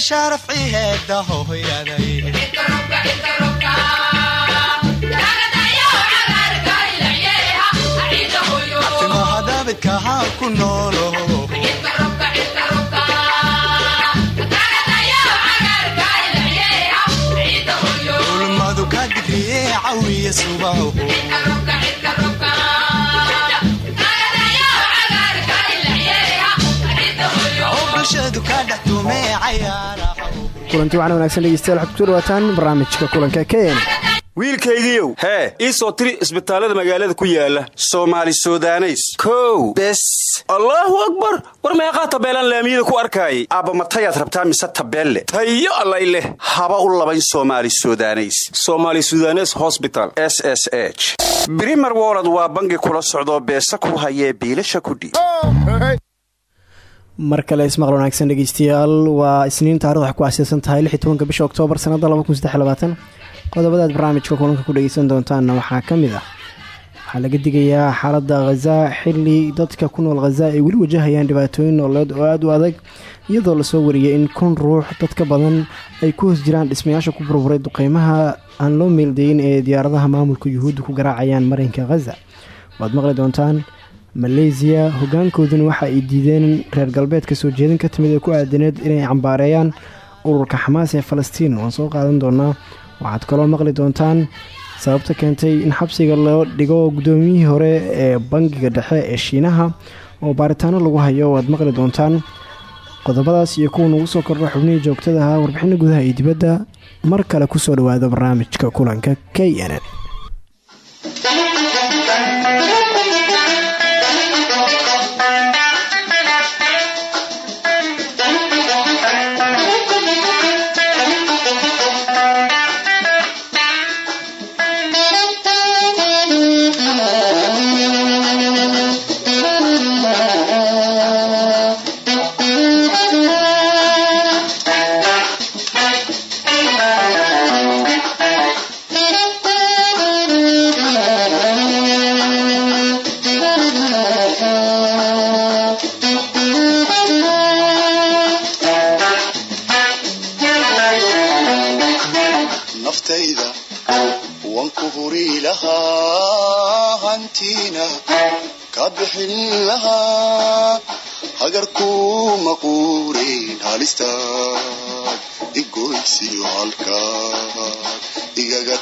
sharafciheeda hooyaday timahadabidkaha kulanti waxaana wanaagsan dhegeystayaal waxaad dhawaataan barnaamijka kulanka kn wiilkaygiiow hee ii soo tiri isbitaallada magaalada ku yaalla soomaali sudaneys. Kow. Bes. Allaahu akbar! War meeqaa tabeelaan laamiyada ku arkaayay? Aabba matayaad rabtaa mise tabeelle? Tayo allay leh. Haba u labayn soomaali sudaneys. Somaali sudanes hosbital s s h. Brimer wolod waa bangi kula socdoo beesa ku hayee biilasha kudhiib mar kale ismaqal wanaagsan dhegeystayaal waa isniin taarikh waxay ku asiisan tahay tobanka bisha oktoobar sanada qodobadaad barnaamijka kulanka ku dhegeysan doontaanna waxaa ka mid ah. Waxaa laga digayaa xaaladda khaza xili dadka ku nool khaza ay weli wajahayaan dhibaatooyin nololeed oo aada u adag iyadoo la soo wariyay in kun ruux dad ka badan ay ku hoos jiraan dhismayaasha ku burburay duqeymaha aan loo meeldayin ee diyaaradaha maamulka yuhuudda ku garaacayaan marinka khaza waad maqli doontaan maleysiya hogaankooduna waxa ay diideen reer galbeedka soo jeedin ka timid ee ku aadaneed inay cambaareeyaan ururka xamaas ee falastiin waan soo qaadan doonaa waxaad kaloo maqli doontaan sababta keentay in xabsiga loo dhigo guddoomiyihii hore ee bangiga dhexe ee shiinaha oo baaritaano lagu hayo. Waad maqli doontaan qodobadaas iyo kuwa nugu soo kordha xubnihii joogtada ahaa warbixino gudaha iyo dibadda. Mar kale ku soo dhawaado barnaamijka kulanka k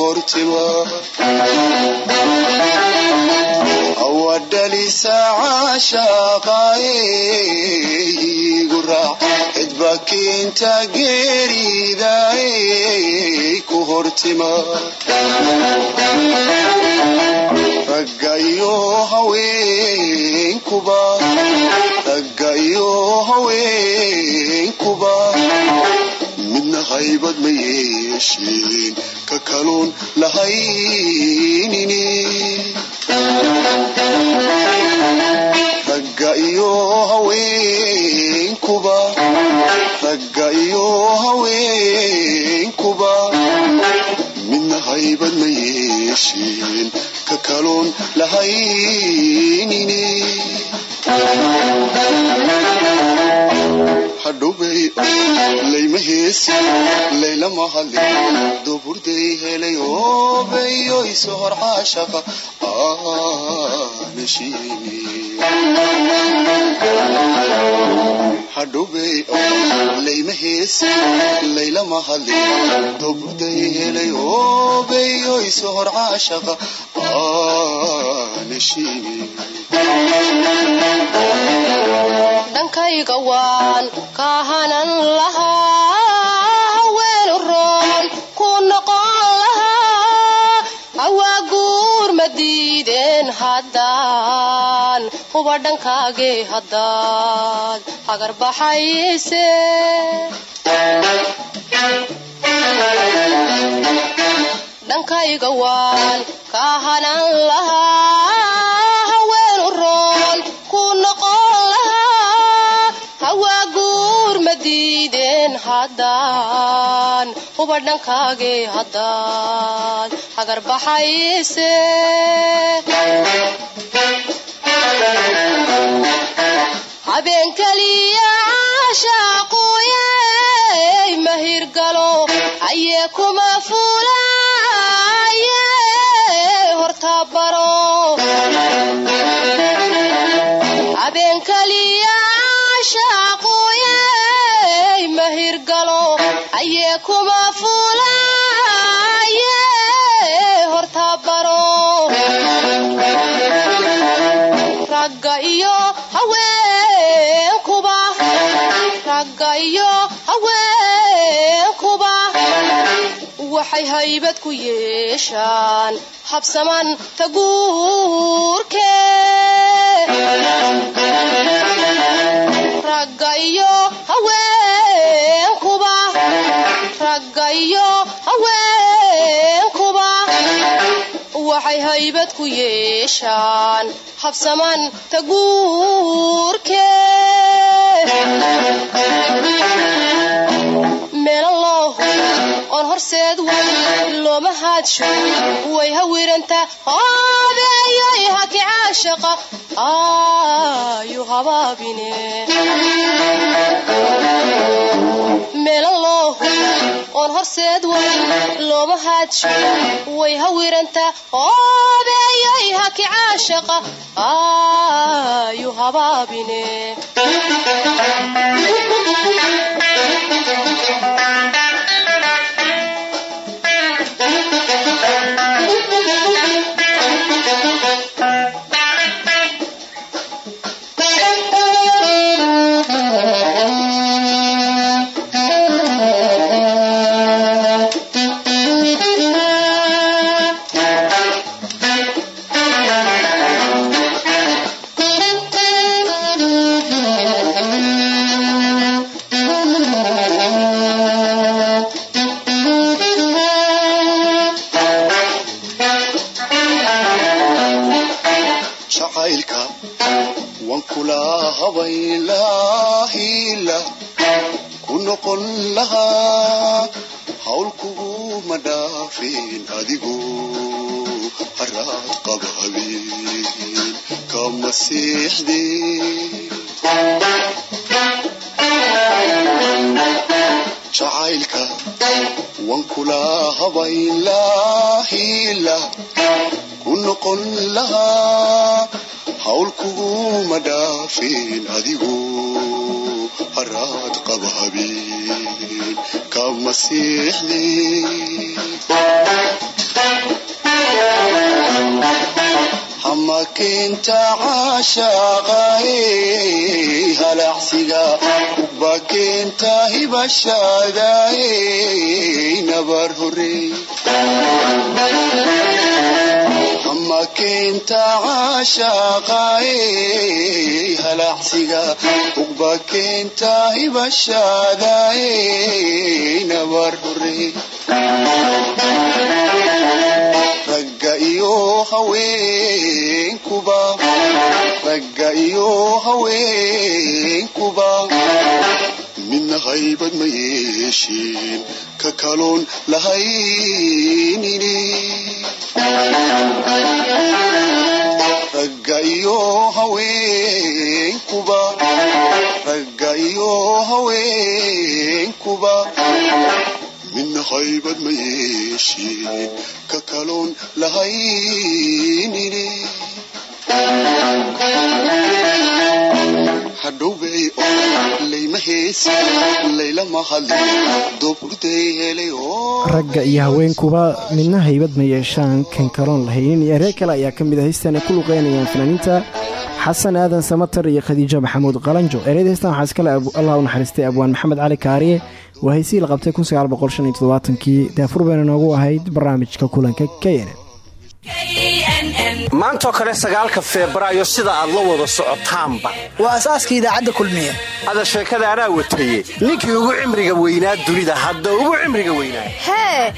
hortima hawadhalisa caashaqayguraac cidbakiinta geeridaay ku hortima ragga iyo haweenkuba ragga iyo haweenkuba midna haybad ma yeesheen ka kaluun lahaynini hadhowbay layma heesi laylama hadlin duburday helay oobayo iso hor caashaqa aanashiini hadhowbay layma heesi laylama hadlin duburday helay oobayo iso hor caashaqa aanashiini dhankayga waan kaahanan lahaa haweenu roon ku noqon lahaa hawaa guur madi diideen haddaan huba dhankaagee haddaad hagar baxayse. Dhankayga waan ka hanan lahaa haween u roon haddaan huba dhankaagee haddaad hagar baxayse habeen keliya caashaaquye mahirgalo ayee kuma fuulaye horta baro habeen keliya caashaaquye mahirgalo ayee kuma fuulaye horta baro ragga iyo haweenkuba ragga iyo haweenkuba waxay haybad ku yeeshaan. Habsaman taguurke. Ragga iyo haweenkuba ragga haweenkuba waxay haybad ku yeeshaan. Habsaman taguurke haadsho way hawiranta obeeyay haki caashaqa ayu habaabine meelan oon horseed way looma haadsho way hawiranta obeeyay haki caashaqa ayu habaabine haraad qaba habeen kama seexdeen jacaylka waan kula habaylaahila ku noqon lahaa hawl kuguma dhaafin adigu. Haraad qaba habeen kama seexdeen hama keenta caashaqae halacsiga ba keenta hibashaadae nabar horey hama keenta caashaqae halacsiga ugba keenta hibashaadae nabar horey iyo haweenkuba ragga iyo haweenkuba midna haybad ma yeesheen ka kaloon lahaynini ragga iyo haweenkuba ragga iyo haweenkuba midna haybad ma yeesheen ka kaloon lahaynini hadhowbay layma heesi laylama hadlin dooburday helay ragga iyo haweenkuba midna haybad ma yeeshaan kan kaloon lahaynin iyo eree kale ayaa ka mid a heystan ku luqeynayaan fanaaniinta xasan aadan samatar iyo khadiijo maxamuud qalanjo ereyada heystan waxaa iskale allah u naxariistay abwaan maxamed cali kaariye waa heysihii la qabtay kii daafur bayna noogu ahayd barnaamijka kulanka k maantaoo kale sagaalka febraayo sida aad la wada socotaanba. Waa asaaska idaacadda kulmiye. Ada sheekada anaa wataye ninkii ugu cimriga weynaa dunida hadda ugu cimriga weynaa. Hee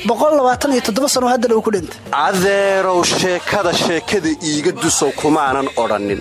sano haddana uu ku dhintay. Adeerow sheekada sheekada iiga dusow kumaanan odhannin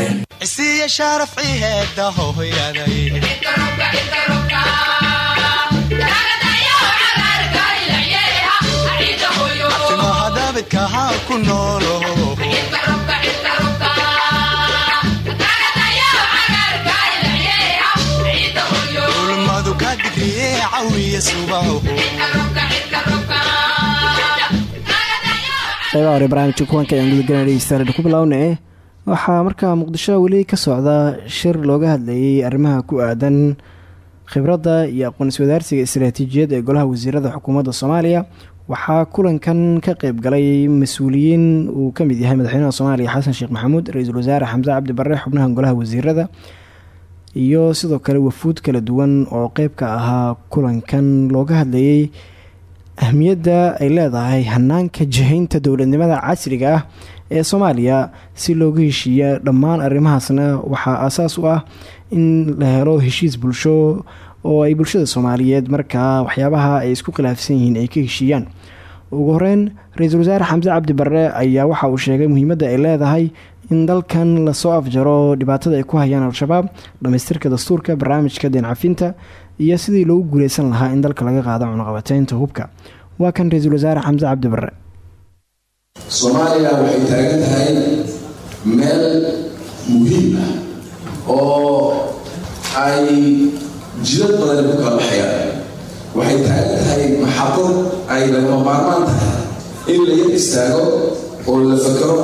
isiya sharaf ciheeda hohoyaday timaha ku noolo ulmadu ka digriye cawiya subaho qeybaha hore barnaamijka kulanka ayaan gudagala dhegeystayaal ku bilownee waxaa markaa muqdisho weli ka socda shir looga hadlayay arrimaha ku aadan khibradda iyo aqoon-iswadaarsiga istaraatiijiyad ee golaha wasiirada xukuumadda soomaaliya. Waxaa kulankan ka qeyb galay mas'uuliyiin uu ka mid yahay madaxweynaha soomaaliya xasan sheekh maxamuud ra'iisul wasaare xamse cabdi barre xubnaha golaha wasiirada iyo sidoo kale wafuud kala duwan oo qeyb ka ahaa kulankan looga hadlayay ahmiyadda ay leedahay hanaanka jihaynta dowladnimada casriga ah ee soomaaliya si looga heshiiya dhammaan arrimahaasna. Waxaa aasaas u ah in la helo heshiis bulsho oo ay bulshada soomaaliyeed markaa waxyaabaha ay isku khilaafsan yihiin ay ka heshiiyaan. Ugu horeyn ra'iisul wasaare xamse cabdi barre ayaa waxa uu sheegay muhiimadda ay leedahay in dalkan la soo afjaro dhibaatada ay ku hayaan al-shabaab dhamaystirka dastuurka barnaamijka deencafinta iyo sidii loogu guuleysan lahaa in dalka laga qaado cunaqabateynta hubka. Waa kan ra'iisul wasaare xamse cabdi barre soomaaliya waxay taagan tahay meel muhiim ah oo ay jidad badan ku kala baxayaan. Waxay taagan tahay maxadad ay lagama maarmaan tahay in la yar istaago oo la fakero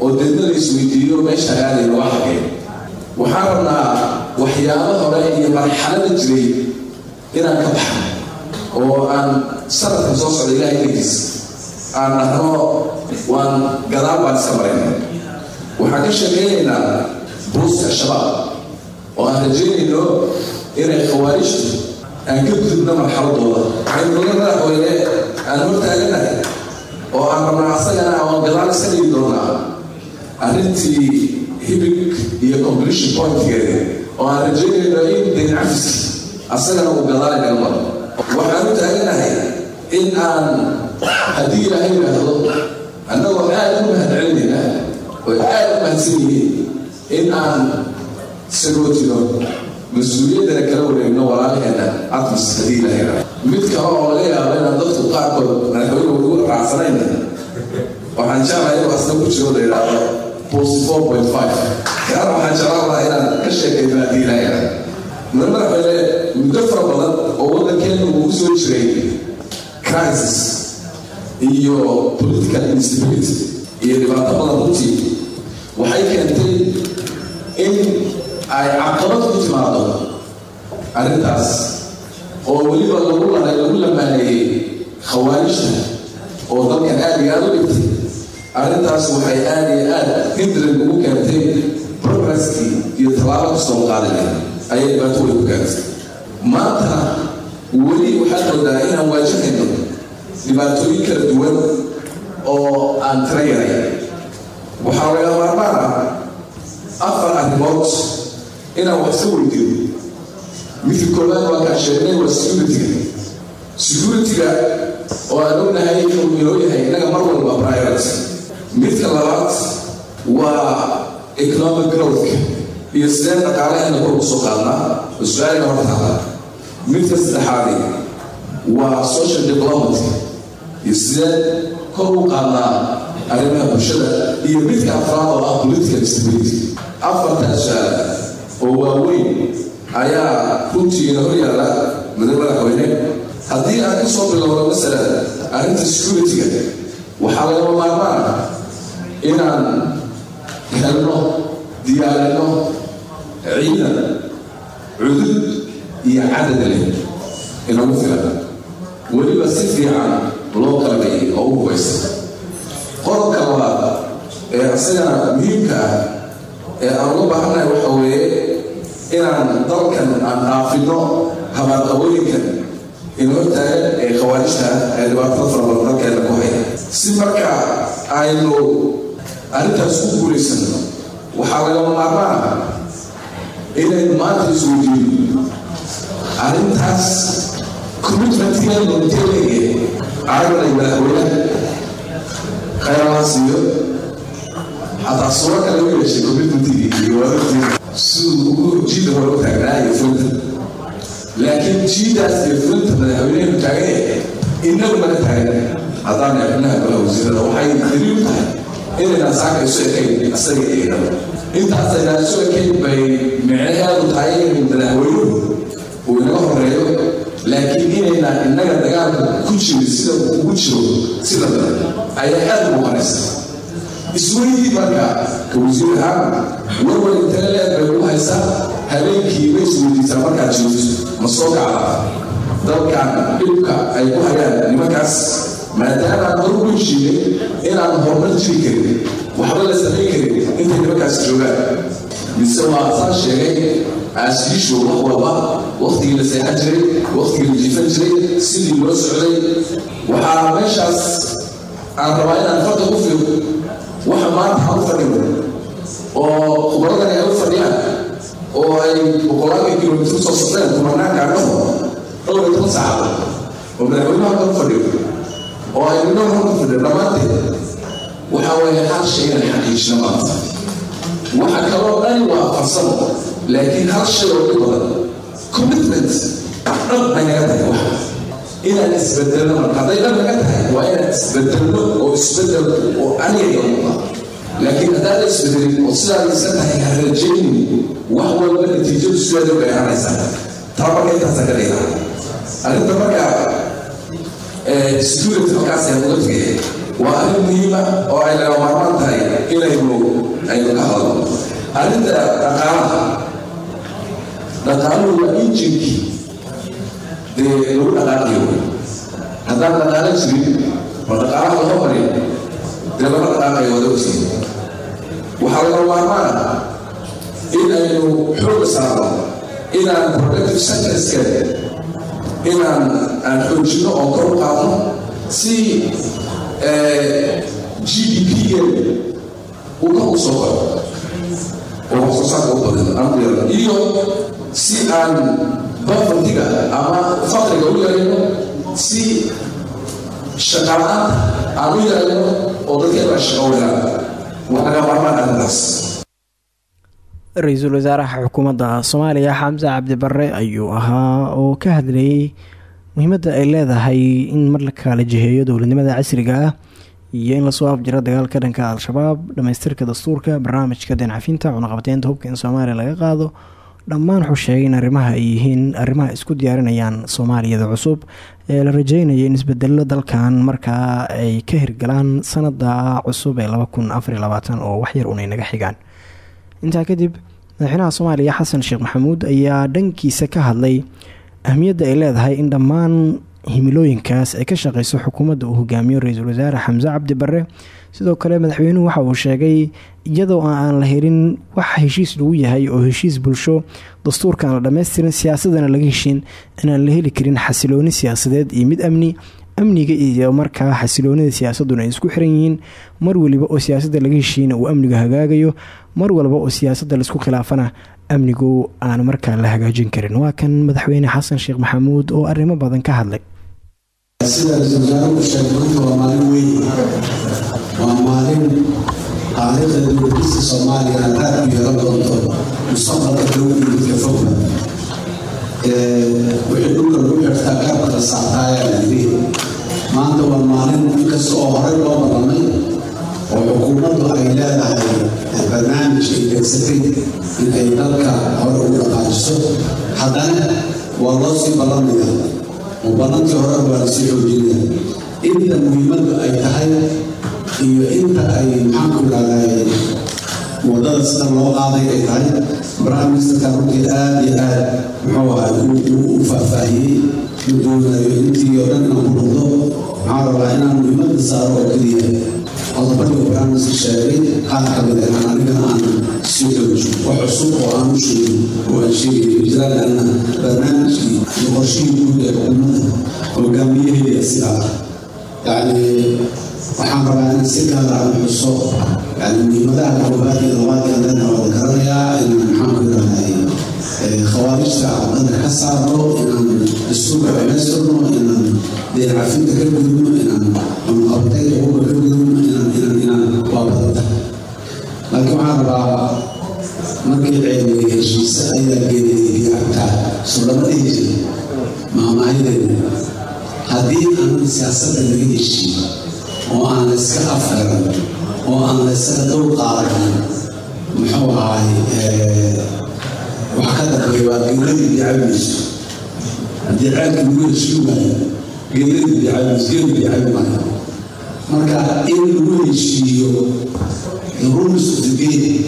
oo deedna la isweydiiyo meesha aaday loo xagay waxaan rabnaa waxyaabo hore iyo marxalada jiray inaan ka baxno oo aan sanadka soo socda ilahay dagiis aan dhahno waan gadaal baan iska marayna waxaan ka sheekaynaynaa buuska shabaab oo aan rajaynayno inay khawaarijtu aan ka gudubno marxaladooda. Naga madaxweyne aan hortaaganahay oo aan rabnaa asagana aan gadaal iska dhigi doonaa arrintii hibig iyo completion pointkeeda oo aan rajaynayno in dayncafis asagana uu gadaal inaga maro waxaan u taaganahay in aan haddii ilaahay yidhaahdo annagoo aad u mahadcelinayna oo aad u mahadsan yihiin in aan sagootino mas'uuliyaddana kala wareegno walaalaheenna atmis haddii ilaahay yidhaahdo mid kale oo laga yaabo inaan dadku qaarkood madaxweyne ugu raacsanayna waxaan jeclahay inuu asna ku jiro la yidhaahdo five kaana waxaan jeclaan lahaa inaan ka sheekayno haddii ilaahay yidhaahdo mar madaxweyne muddo fara badan oo waddankeena uu ku soo jiray crisis iyo political instability. Iyo dhibaato badan runtii waxay keentay in ay caqabad ku timaado arrintaas oo weliba lagu lahay lagu lamaaneeyey khawaarijta oo dalkan aad iyo aad u dhigtay. Arrintaas waxay aad iyo aad hindran ugu keentay progresskii iyo tallaabo kastoo qaadaya ayay dhibaato way ku keentay maanta weli waxaad moodaa inaan waajahayno dhibaatooyin kala duwan oo aan tira yaray waxaa laga maarmaan ah afar arrimood inaan wax ka weydiino midka koowaad waa kaan sheegnay waa security-ga security-ga oo aan ognahay inuu inoo yahay innaga mar walba priority. Midka labaad waa economic growth-ka iyo sideen dhaqaalaheena kor ugu soo qaadnaa oo su'aalina hortaada midka saddexaadi waa social diplomaty iyo sideen kor u qaadnaa arrimaha bulshada iyo midka afraad oo ah political stability afartaas su'aal oo waaweyn ayaa runtiina hor yaalla mudane madaxweyne haddii aan ka soo bilowno masalan arrinta security-ga waxaa lagama maarmaan inaan helno diyaarino ciidan cudud iyo cadad leh inagu filan weliba si fiican loo qalbayay oo u hubaysan qodobka labaad ee isagana muhiimka ah ee aan uga baahannahay waxa weeye inaan dalkan aan dhaafino habaaqabooyinkan inoo taagan ee khawaarijta ee dhibaatada fara dalkeena ku haya si marka aynu arrintaas ku guulaysano waxaa lagama maarmaan ah inaynu maanta isweydiino arrintaas commitmentigeenu intee leeyahay caalamay madaxweynaha khayralaan siiyo xataa suuro kale u yeeshay commitmentigii iyo wadartii siduu ugu jiida hore u taagnaa iyo fulta laakiin jiidaas iyo fulta madaxweyneenu taagan yahay inagu mana taagan haddaan xubnaha golaha wasiirada waxay daliil tahay inaynaan saaka isu ekayn asaga iyo intaasayna isu ekayn bay micnaheedu tahay in madaxweynuhu uu inaga horeeyo laakiin inaynaan innaga dagaalka ku jirin sida ugu jiro sida badan ayaa aad u muuqanaysa isweydii marka ka wasiir ahaan warwar intee leed bay u haysaa? Habeenkii bay isweydiisaa markaad joogto ma soo kacda? Dalkan dhibka ay ku hayaan nimankaas maadaamaan hor ugu heshiinay inaan horumar jiri karin waxba la samayn karin intay nimankaas joogaan. Mise waa saan sheegay aashiishu wax walba waktigii la seexan jiray waktigii la jiifan jiray sidii loo socday waxaa meeshaas aan rabaa inaan farta ku fiiqo waxa maanta aan u fadhino oo khubaradan ay u fadhiyaan oo ay boqolaanka kilomitir soo socdeen kumanaanka dhaho dhowr iyo toban saacadood oo madaxweynaha halkan u fadhiyo oo ay midho halkan fadhiyo dhammaanteed waxa weeye hal shay inay xaqiijino maanta waxa kaloo dhani waa farsamo laakiin hal shay oo dhib badan commitment dhab bay naga tahay waxa inaan isbedelno hadday dhab naga tahay waa inaan isbedelno oo isbeddel oo aniga muuqda laakiin haddaan la isbedelin oo sidaa iska tahay ha rajaynin wax walba natiijadu sideeda bay ahaanaysaa taa marka intaasa ka. Dhigaa arrinta marka security halkaas aan uga tegaya waa arrin muhiima oo ay laga maarmaan tahay inaynu aynu ka hadalno arrinta dhaqaalaha injinkii dee lagu dhaqaaqiyo haddaan dhaqaalo jirin oo dhaqaalaha laga marin dee lama dhaqaaqayo wada ogsiin waxaa laga maarmaan in aynu xoog saarno inaan productive sectorska inaan aan xoojino oo kor u qaadno si g d p uu kor u soo koro oo wax soo saarka u badan yeelno iyo si aan bafantiga ama faqriga u yarayno si shaqala-aanta aan u yarayno oo dadkeena shaqo welaan waa laga maarmaan arrintaas. Ra'iisul wasaaraha xukuumadda soomaaliya xamse cabdi barre ayuu ahaa oo ka hadlayay muhiimadda ay leedahay in mar la kala jiheeyo dowladnimada casriga ah iyo in la soo afjiro dagaalka dhanka al-shabaab dhamaystirka dastuurka barnaamijka deencafinta cunaqabateynta hubka in soomaaliya laga qaado dhammaan wuxuu sheegay in arrimaha ay yihiin arrimaha isku diyaarinayaan soomaaliyada cusub ee la rajeynaya in isbedelo dalkan markaa ay ka hirgalaan sanada cusub ee oo waxyar unay naga xigaan. Intaa kadib madaxweynaha soomaaliya xasan sheekh maxamuud ayaa dhankiisa ka hadlay ahmiyadda ay leedahay in dhammaan himilooyinkaas ay ka shaqeyso xukuumadda uu hogaamiyo ra'iisul wasaare xamse cabdi barre sidoo kale madaxweynuhu waxa uu sheegay iyadoo aan la helin wax heshiis lagu yahay oo heshiis bulsho dastuurka la dhammaystirin siyaasadana laga heshin inaan la heli karin xasilooni siyaasadeed iyo mid amni amniga iyo markaa xasiloonida siyaasaduna ay isku xiran yihiin. Mar waliba oo siyaasadda laga heshiina uu amniga hagaagayo mar walba oo siyaasadda la isku khilaafana amnigu aan markaa la hagaajin karin. Waa kan madaxweyne xasan sheekh maxamuud oo arrimo badan ka hadlay waa maalin taariikhda dowladista soomaaliya aad ku yeelan doonto mustaqbalka midka fogba wixii dhulka lagu xirtaa gaabka la saartaayaa la yidhi maanta waa maalin inkasta oo horey loo ballamay oo xukuumaddu ay leedahay barnaamij ay degsatay in ay dalka hore ugu dhaqaajiso haddana waa loo sii ballamaya oo ballantii hore waa la sii xoojinaya inta muhiimaddu ay tahay iyo inta ay maxaanku idhahday waddada sida loo qaaday ay tahay prime ministerka runtii aada iyo aad muxuu ahay u faahfaahiyey ma doonayo intii oo dhan inaan ku noqdo. Waxaan rabaa inaan muhiimada saaro oo keliya qodobadii minister sheegay qaar ka mid ah anigana aan sii xoojiyo wax cusub oo aan u sheegin. Oo aan sheegayo jiraan anna barnaamijkii iyo qorshihii guud ee xukuumadda. Hogaamiyaheeda sidaa. Yacni waxaan rabaa in si gaara aan xuso yani muhiimadaha koobaad iyo labaad ee dana wada garanayaa inaan maxaan ku yidhahday khawaarijta waddanka ka saarno inaan dastuurka dhamaystirno inaan deecafinta ka gudubno inaan cunqabtayda hubka ka gudubno inaan inaan inaan waa badanta. Laakiin waxaan rabaa markii ceebay heshiise ayaa soo lama dhihi jira maamaayadeena haddii aan siyaasadda laga heshiiyo oo aan la iska afgaran oo aan la isaga dhow qaadanin muxuu ahay wax ka dambeeya waa geeladii bicabimayso haddii ceelka lagu heshiin waayo geeladii bicabimayso geelu bicabi maayo. Marka in lagu heshiiyo game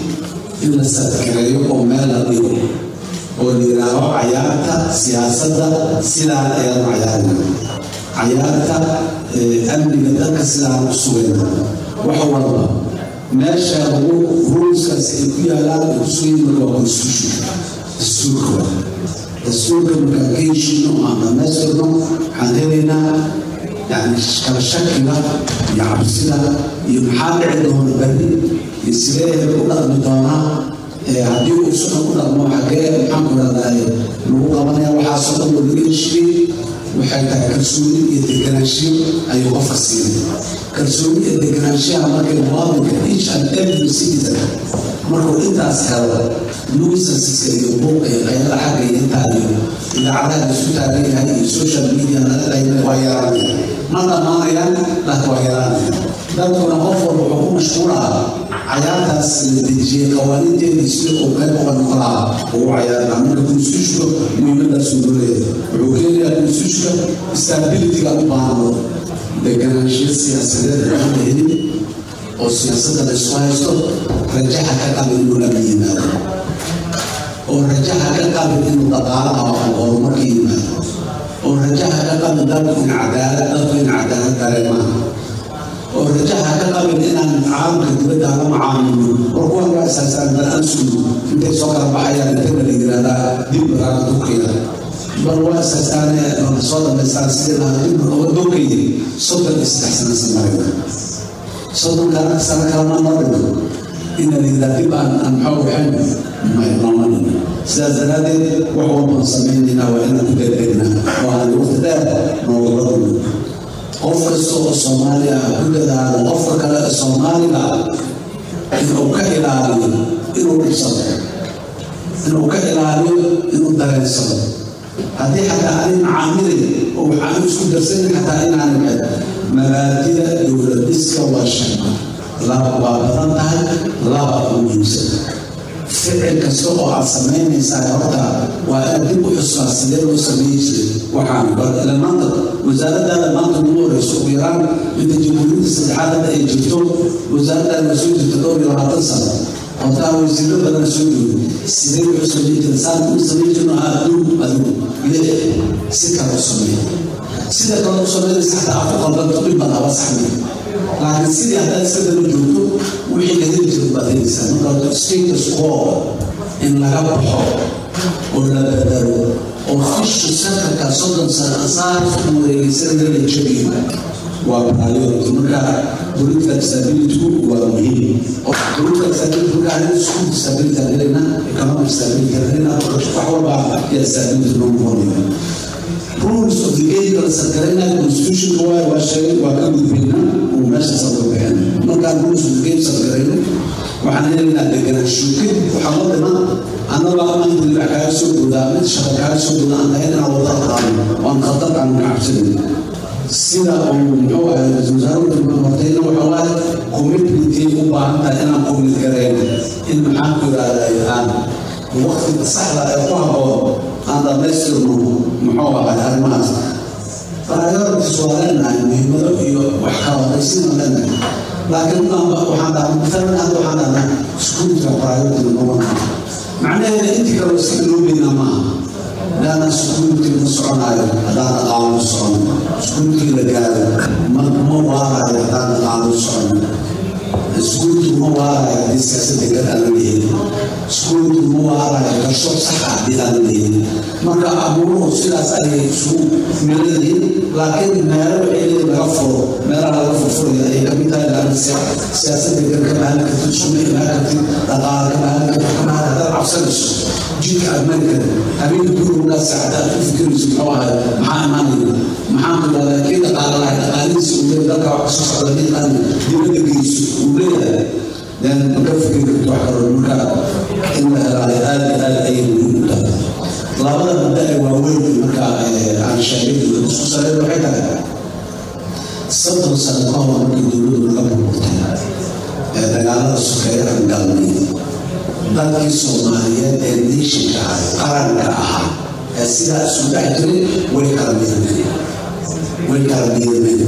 in la sadkareeyo oo meel la dhigo oo la yidhaaho cayaarta siyaasadda sidaan ayaan cayaarina cayaarta amniga dalka sidaan u sugayna wax walba meesha ruuskaasi ay ku yaalaan ay ku sugayin marka waa constitution dastuurka dastuurka markaan ka heshiino oo aan dhamaystirno waxaan helaynaa yani kala shakiga iyo cabsida iyo maxaa dhici doona berri iyo sidee ku dhaqmi doonaa haddii uu suna ku dhaqmo maxaan ku dhahdaay lagu qabanaya waxaasoo dhan oo laga heshiiyey waxay tahay kalsooni iyo deganaanshiyo ayuu qofka siinay kalsooni iyo deganaanshaha markay muwaadinka each and every citizen markuu intaas helo nuisansiska iyo buuqa iyo qaylada xagga iyo intaa iyo idaacadaha isu taagan yahay iyo social media qaylay waa yaraanaya. Ma dhammaanayaan? Laakiin waa yaraanaya dadkuna qof walba wuxuu ku mashquulaha cayaartaas la dejiyey qawaaniinteedii sida uu qayb uga noqon lahaa uu cayaarnaa marka constitutionka muhiimadaasuu loo leeyahay wuxuu keenayaa constitutionka stabilityga u baahno deganaanshiyo siyaasadeed aan helin oo siyaasadda la isku haysto rajaxa ka qabin inuu lama yimaado oo rajaxa ka qabin inuu dhaqaalaha horumarka yimaado oo rajaxa ka qabin dalku in cadaalad dalku in cadaalad dareemaha oo rajaxa ka qabin inaan caalamka dibadda la macaamilno war kuwan waa asaasaan bal aan sugo. Intay soo kala baxayaan intana la yiraahdaa dib baraana turkiya bal waa asaasaane soo dhammaystaan sidii lahaa dib looga dokayay soddon iyo saddex sano samarayna soddonka sano kalena ma dhino ina la yidhaha dib aan aan maxaa waxayn may nooma dhino sidaas daraaddeed wax walbaan samaynaynaa waa inaan ku degdegnaa oo aan waqti dheer noogala dhino qof kasta oo soomaali ah ku dadaalo qofka kale ee soomaaliga inuu ka ilaaliyo inuu dhibsado inuu ka ilaaliyo inuu dareensado. Haddii xataa aanay macaamilin oo waxaanu isku darsanin xataa inaanu xed mabaadida dowladiska waa shan. Laba waa badan tahay laba u muhiimsan ficil kasta oo aad samaynaysaa horta waa inaad dib u xusnaa sidee loo sameeyey jiray waxaan ila maanta wasaaradaada maanta ugu horeyso ugu yaraan inta jamhuuriyadda saddexaad ay jirto wasaaradaada waa soo jirta dhowr iyo labaatan sano oo taa wasiiro badan soo joogo sidee wuxuu sameyn jira saan u samayn jirno adigu adigu lix si kale u sameey sida kale u samaynaysa xataa aad ku qaldanto dhib waa saxmay laakiin sidii haddaad iska daba joogto heli jiro baad helaysaa marka status quo in laga baxo oo la bedelo oo fishu sakarka soddon sano asaas ku wareegaysanna la jabiyo waa priority marka political stability waa muhiim political stability marka aniga school stability aan economic stability aan wax walba yaa stability loo noqonayo rules of the game kala sargaraynaya constitutionka waa waa sheegay waa ka gudbayna uu meesha sabka bixin markaan rules of the game sargarayno waxaan helaynaa deganaansho kadib waxaa loo dhiman annagoo ama inta dhinac kaaga soo doodaa mid shaqa kaaga soo dooda aan lahayn inaan wada qaadno waan khaldankaan ka cabsanayna sida uu muxuu ahay wasaaradda hortayna waxa waaye commitmentii u baahan tahay inaan commit garayno in maxaan ku yidhahdaa aan waqtiga saxda ee ku habboon aan dhammaystirno muxuu ahay arrimahaas. Priorities waa leenahay muhiimado iyo wax horaysiina leenahay laakiin waxaan dhahnaa maalan hadda waxaan macnaheeda intii kale iska iloobeynaa maaha laana security ma soconaayo haddaan dhaqaalo socon security la gaaro ma waarayo haddaan dhaqaalo socon security ma waarayo haddii siyaasadda gar aan la leeyin security ma waarayo garsho saxa haddii aan la leeyin marka abuuruhu sidaas ayay isugu milayihiin laakiin meelo leeyihiin laga furo meelaha laga furfuraya ay ka mid tahay laana siyaasadda gar ka mahan kartid suma imaan kartid dhaqaala ka mahan kartid ka mahan haddaad cabsanayso jidka aad mari karin habeenka guriga saacada aad ku fikirayso muxuu ahay maxaa imaanaya maxaan dhahdaa kii dhaqaala dhaqaalihiisa uu leeyahay dalka wax soo socda niqan dibadda geyso uu leeyahay then maka fikir karto wax kalo marka in la helaayo aad aad ayay muhiim u tahay labada muddo ee waaweyn marka aan sheegay isku sareyn waxay tahay. Soddon sano ka hor markii dowladdu naga burburtay ee dagaalada sokeeye aan galnay dalkii soomaaliyeed ee neeshinka ah qaranka ahaa ee sidaa isu dhex jiray way kala miirmeen way kala miirmeen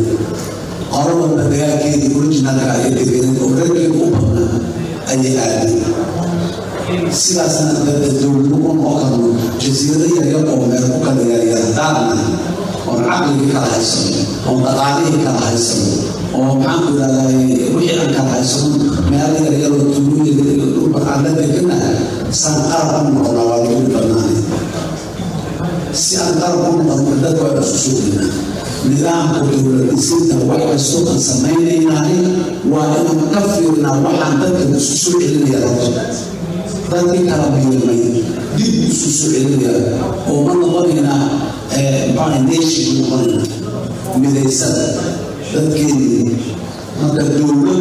qolo walba dagaalkeedii originalka ay degeen oo reerkeedu u badnaa ayay aadeen sidaasna dowladnimo oo kalno jasiirado yaryar oo meel ku kala yaryardaana oon caqligii kala haysano oon dhaqaalihii kala haysano oo maxaan ku idhahdaa wixii aan kala haysano meelo yaryaroo tuulooyin aan la deganaha saan qarab u noqona waa lagu badnaanay si aan qarab u noqon isku soo dhinaa nidaamka dowlad dhisinta wax kastoo aan waa inaan ka fiirnaa waxaan dadka isku soo celinaya rabto dadkii kala miirmay dib isku soo celinaya oo ma noqonaynaa maxaa nation noqonayna midaysada dadkeedii marka dowladdu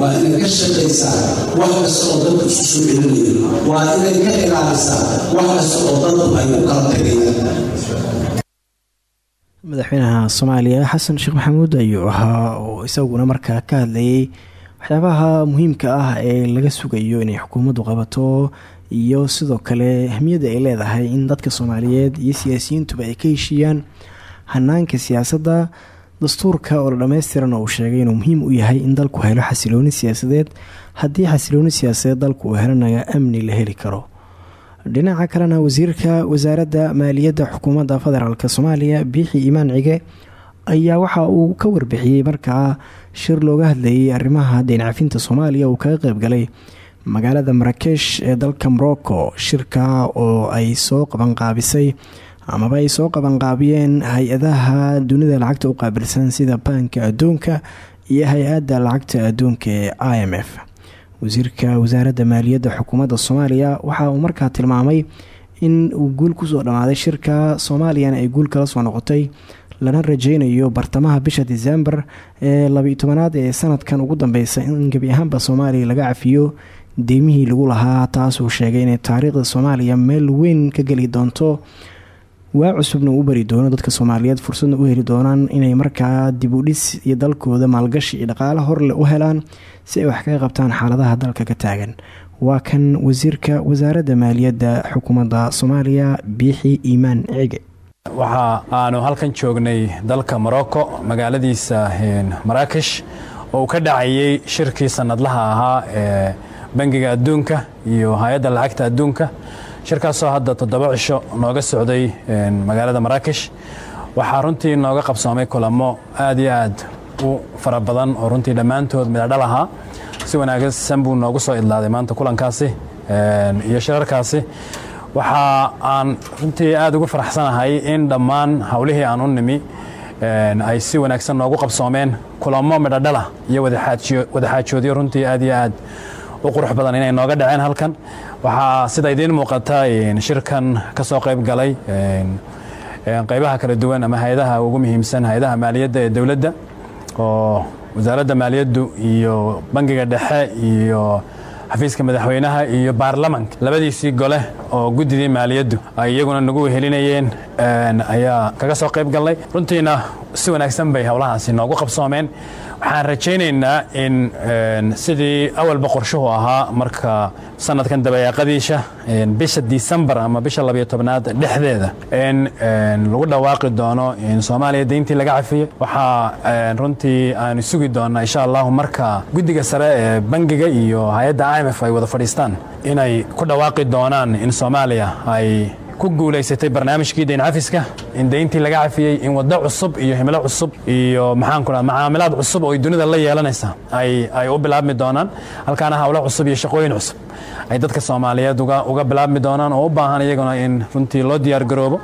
waa inay ka shaqaysaa wax kasta oo dadku isku soo celinaya waa inay ka ilaalisaa wax kasta oo dadku ay u kala tegayaan madaxweynaha soomaaliya xasan sheekh maxamuud ayuu ahaa oo isaguna markaa ka hadlayay waxyaabaha muhiimka ah ee laga sugayo inay xukuumaddu qabato iyo sidoo kale ahmiyadda ay leedahay in dadka soomaaliyeed iyo siyaasiyiintuba ay ka heshiiyaan hanaanka siyaasadda dastuurka oo la dhammaystiran oo uu sheegay inuu muhiim u yahay in dalku helo xasilooni siyaasadeed. Haddii xasilooni siyaasadeed dalku uu helanayo amni la heli karo. Dhinaca kalena wasiirka wasaaradda maaliyadda xukuumadda federaalk soomaaliya biixi imaan cige ayaa waxa uu ka warbixiyey markaa shir looga hadlayay arrimaha deencafinta soomaaliya uu kaga qeybgalay magaalada marakesh ee dalka morocco shirka oo ay soo qabanqaabisay amaba ay soo qabanqaabiyeen hay'adaha dunida lacagta u qaabilsan sida baanka adduunka iyo hay'adda lacagta adduunka ee i m f. Wasiirka wasaaradda maaliyadda xukuumadda soomaaliya waxa uu markaa tilmaamay in uu guul ku soo dhammaaday shirka soomaaliyana ay guul kala soo noqotay lana rajeynayo bartamaha bisha disembar ee labiiyo tobanaad ee sanadkan ugu dambeysa in gebi ahaanba soomaaliya laga cafiyo deymihii lagu lahaa taasuu sheegay inay taariikhda soomaaliya meel weyn ka geli doonto. Waa cusubna uu bari doono dadka soomaaliyeed fursadna u heli doonaan inay markaa dib u dhis iyo dalkooda maalgashi iyo dhaqaale horleh u helaan si ay wax kaga qabtaan xaaladaha dalka ka taagan. Waa kan wasiirka wasaaradda maaliyadda xukuumadda soomaaliya biixi iimaan cige waxa aanu halkan joognay dalka morocco magaaladiisa maraakesh oo uu ka dhacayay shirkii sanadlaha ahaa ee bangiga adduunka iyo hay'adda lacagta adduunka. Shirkaasoo hadda toddoba cisho nooga socday magaalada maraakesh waxaa runtii nooga qabsoomay kulamo aad iyo aad u fara badan oo runtii dhammaantood midadhal ahaa si wanaagsan buu noogu soo idlaaday maanta kulankaasi iyo shirarkaasi waxa aan runtii aad ugu faraxsanahay in dhammaan howlihii aan u nimi ay si wanaagsan noogu qabsoomeen kulamo midhadhala iyo wadaxaajoodyo runtii aad iyo aad u qurux badan inay nooga dhaceen halkan. Waxaa sida idiin muuqata shirkan ka soo qayb galay qaybaha kala duwan ama hay'adaha ugu muhiimsan hay'adaha maaliyadda ee dowladda oo wasaaradda maaliyaddu iyo bangiga dhexe iyo xafiiska madaxweynaha iyo baarlamanka labadiisii gole oo guddidii maaliyaddu ay iyaguna nagu wehelinayeen ayaa kaga soo qayb galnay runtiina si wanaagsan bay howlahaasi noogu qabsoomeen waxaan rajaynaynaa in sidii awalba qorshuhu ahaa marka sanadkan dabayaaqadiisha bisha disembar ama bisha labayo tobnaad dhexdeeda in lagu dhawaaqi doono in soomaaliya deyntii laga cafiyey waxaa runtii aanu sugi doonaa insha allahu marka guddiga sare ee bangiga iyo hay'adda i m f ay wada fadhiistaan inay ku dhawaaqi doonaan in soomaaliya ay ku guulaysatay barnaamijkii deyn cafiska in deyntii laga cafiyey in waddo cusub iyo himilo cusub iyo macaamilaad cusub oo dunida la yeelanaysa ay u bilaabmi doonaan halkaana hawlo cusub iyo shaqooyin cusub. Ay dadka soomaaliyeed uga bilaabmi doonaan oo u baahan iyaguna in runtii loo diyaar garoobo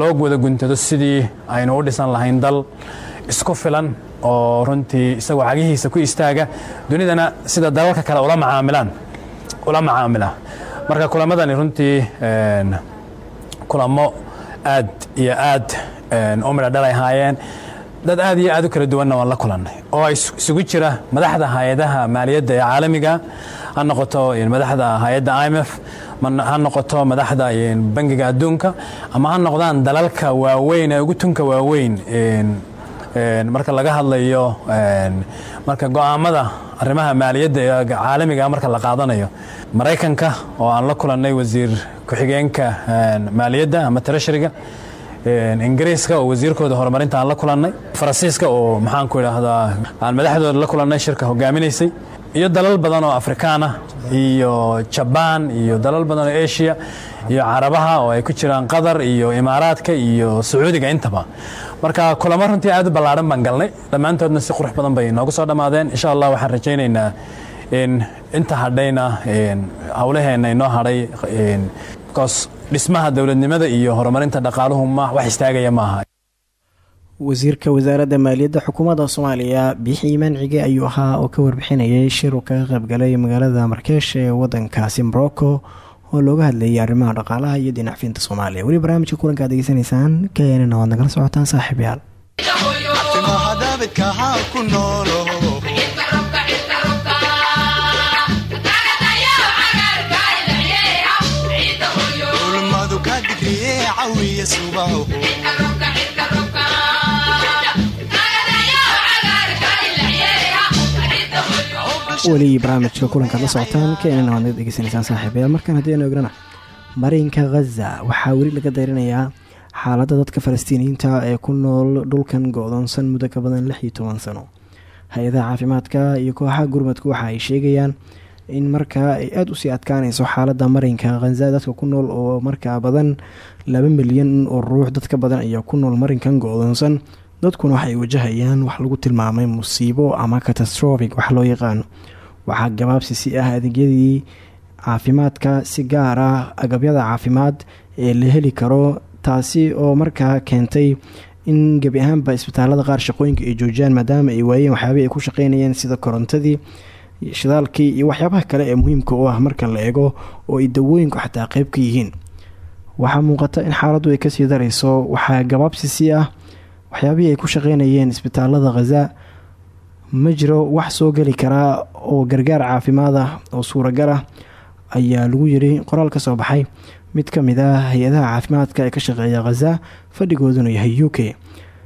loo wada guntado sidii aynu u dhisan lahayn dal isku filan oo runtii isagoo cagihiisa ku istaaga. Dunidana sida dalalka kale ula macaamilaan ula macaamila marka kulamadani runtii kulamo aad iyo aad u midha dhalay ahaayeen dad aad iyo aad u kala duwanna waan la kulannay oo isugu jira madaxda hay'adaha maaliyadda ee caalamiga ha noqoto madaxda hay'adda i m f ha noqoto madaxda bangiga adduunka ama ha noqdaan dalalka waaweyn ee ugu tunka waaweyn marka laga hadlayo marka go'aamada arrimaha maaliyadda ee caalamiga marka la qaadanayo maraykanka oo aan la kulannay wasiir ku-xigeenka maaliyadda ama treshariga ingiriiska oo wasiirkooda horumarinta aan la kulannay faransiiska oo maxaanku idhaahdaa aan madaxdooda la kulannay shirka hogaaminaysay iyo dalal badan oo afrikaana iyo jabaan iyo dalal badan oo asia iyo carabaha oo ay ku jiraan qatar iyo imaaraadka iyo sacuudiga intaba. Marka kulamo runtii aad u ballaadhan baan galnay. Dhammaantoodna si qurux badan bay noogu soo dhammaadeen. Insha allah waxaan rajaynaynaa in inta hadhayna howlaheenna inoo hadhay bcos dhismaha dowladnimada iyo horumarinta dhaqaaluhu ma wax istaagaya maaha. Wasiirka wasaaradda maaliyadda xukuumadda soomaaliya biixi iimaan cige ayuu ahaa oo ka warbixinayay shir uu kaga qaybgalay magaalada markeesh ee wadankaasi morocco oo looga hadlayay arrimaha dhaqaalaha iyo dinacfinta soomaaliya. Weli barnaamijka kulanka ad degeysanaysaan keenana waad nagala socotaan saaxiib weli barnaamijka kulankaad la socotaan keenana waad naga degeysanaysaan saaxiibayaal markaan haddii egrana marinka khaza waxaa weli laga dayrinayaa xaaladda dadka falastiiniyiinta ee ku nool dhulkan go-doonsan muddo ka badan lix iyo toban sano. Hay'adaha caafimaadka iyo kooxaha gurmadku waxa ay sheegayaan in markaa ay aada u sii adkaanayso xaaladda marinka khaza dadka ku nool oo markaa badan laba milyan oo ruux dadka badan ayaa ku nool marinkan go-doonsan dadkuna waxay wajahayaan wax lagu tilmaamay musiibo ama catastrophic wax loo yaqaano. Waxaa gabaabsi si ah adeegyadii caafimaadka si gaar ah agabyada caafimaad ee la heli karo taasi oo markaa keentay in gebi ahaanba isbitaalada qaar shaqooyinka ay joojiyaan maadaama ay waayeen waxyaabihii ay ku shaqeynayeen sida korontadii shidaalkii iyo waxyaabaha kale ee muhiimka u ah marka la eego oo ay dawooyinku xataa qeyb ka yihiin. Waxaa muuqata in xaaladdu ay ka sii darayso waxaa gabaabsi si ah waxyaabihii ay ku shaqeynayeen isbitaalada khaza ma jiro wax soo geli karaa oo gargaar caafimaad ah oo suuragal ah ayaa lagu yiri qoraal ka soo baxay. Mid ka mid ah hay'adaha caafimaadka ee ka shaqeeya khaza fadhigooduna yahay u k.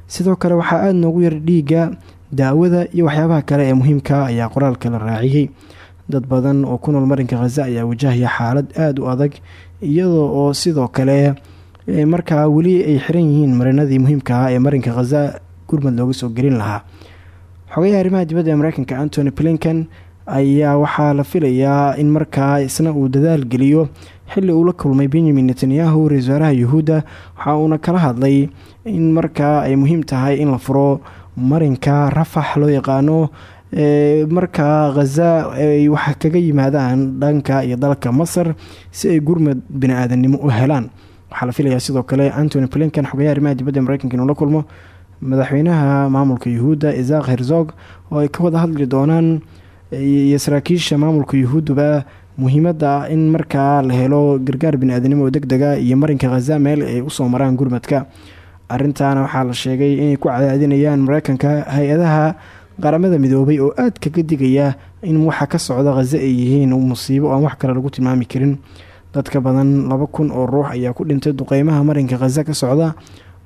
Sidoo kale waxaa aada noogu yar dhiigga daawada iyo waxyaabaha kale ee muhiimka ayaa qoraalka la raaciyey dad badan oo ku nool marinka khaza ayaa wajahaya xaalad aada u adag iyadoo oo sidoo kale markaa weli ay xiran yihiin marinadii muhiimka ah ee marinka khaza gurmad looga soo gelin lahaa. Xogayaha arrimaha dibadda ee mareykanka antony blinken ayaa waxaa la filayaa in markaa isna uu dadaal geliyo xilli uu la kulmay benyamin netanyahu ra'isul wasaaraha yuhuudda waxa uuna kala hadlay in markaa ay muhiim tahay in la furo marinka rafax loo yaqaano markaa khaza ay wax kaga yimaadaan dhanka iyo dalka masar si ay gurmad bini-aadanimo u helaan waxaa la filayaa sidoo kale antony blinken xogayaha arrimaha dibadda mareykanka inuu la kulmo. Madaxweynaha maamulka yuhuudda isaq herzog oo ay ka wada hadli doonaan iyo saraakiisha maamulka yuhuudduba muhiimadda in markaa la helo gargaar bini-aadanimo oo deg dega iyo marinka khaza meel ay u soo maraan gurmadka. Arintaana waxaa la sheegay inay ku cadaadinayaan mareykanka hay'adaha qaramada midoobay oo aada kaga digaya in waxa ka socda khaza ay yihiin musiibo aan wax kale lagu tilmaami karin dadka badan laba kun oo ruux ayaa ku dhintay duqeymaha marinka khaza ka socda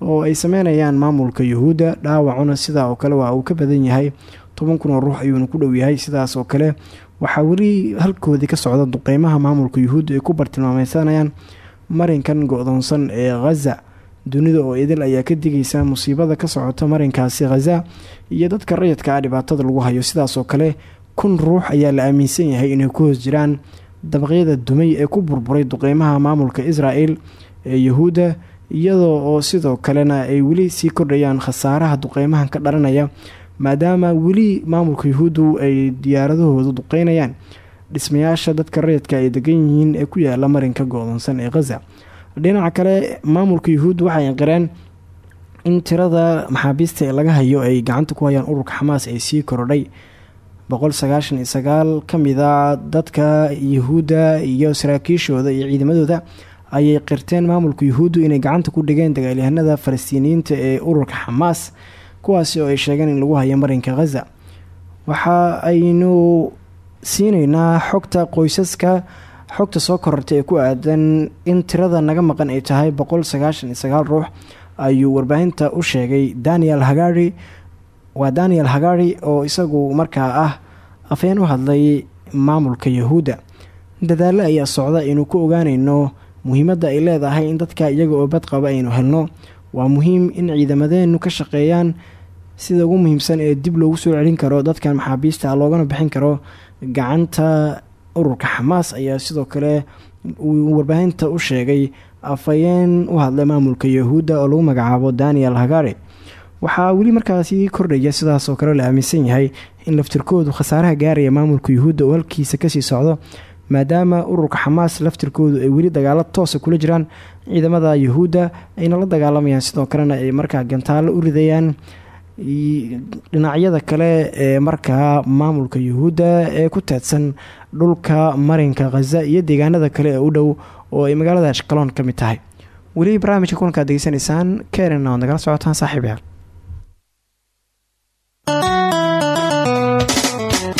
oo ay sameynayaan maamulka yuhuudda. Dhaawacuna sidaa oo kale waa uu ka badan yahay. Toban kun oo ruux ayuuna ku dhow yahay sidaas oo kale waxaa weli halkoodii ka socda duqeymaha maamulka yuhuudda ay ku bartilmaameysanayaan marinkan go-doonsan ee khaza dunida oo idil ayaa ka digaysa musiibada ka socota marinkaasi khaza iyo dadka rayidka ah dhibaatada lagu hayo. Sidaas oo kale kun ruux ayaa la aaminsan yahay inay ku hoos jiraan dabaqyada dumay ee ku burburay duqeymaha maamulka israel ee yuhuudda iyadoo oo sidoo kalena ay weli sii kordhayaan khasaaraha duqeymahan ka dharanaya maadaama weli maamulka yuhuuddu ay diyaaradahoodu duqeynayaan. Dhismayaasha dadka rayidka ay degan yihiin ee ku yaalla marinka go-doonsan ee khaza dhinaca kale maamulka yuhuudda waxay qireen in tirada maxaabiista ee laga hayo ay gacanta ku hayaan ururka xamaas ay sii korodhay boqol sagaashan iyo sagaal ka mid a dadka yuhuudda iyo saraakiishooda iyo ciidamadooda ayay qirteen maamulka yuhuuddu inay gacanta ku dhigeen dagaalyahanada falastiiniyiinta ee ururka xamaas kuwaasi oo ay sheegeen in lagu hayo marinka khaza waxa aynu siinaynaa xogta qoysaska xogta soo korortay ee ku aadan in tirada naga maqan ay tahay boqol sagaashan iyo sagaal ruux ayuu warbaahinta u sheegay daniel hagari waa daniel hagari oo isagu markaa ah afeen u hadlay maamulka yahuudda dadaalo ayaa socda aynu ku ogaanayno muhiimadda ay leedahay in dadka iyaga oo badqaba aynu helno. Waa muhiim in ciidamadeenu ka shaqeeyaan sida ugu muhiimsan ee dib loogu soo celin karo dadkan maxaabiista loogana bixin karo gacanta. Ururka xamaas ayaa sidoo kale uu warbaahinta u sheegay afhayeen u hadlay maamulka yahuudda oo lagu magacaabo daniel hagare waxaa weli markaasi kordhaya sidaas oo kale la aaminsan yahay in laftirkoodu khasaaraha gaaraya maamulka yuhuudda oo halkiisa ka sii socdo maadaama ururka xamaas laftirkoodu ay weli dagaalo toosa kula jiraan ciidamada yuhuudda ayna la dagaalamayaan sidoo kalena ay markaa gantaalo u ridayaan. Dhinacyada kale ee markaa maamulka yuhuudda ee ku teedsan dhulka marinka khaza iyo deegaanada kale ee u dhow oo ay magaalada ashqaloon ka mid tahay. Weli barnaamijka kulankaad degeysanaysaan keenana nagala socotaan kulmiye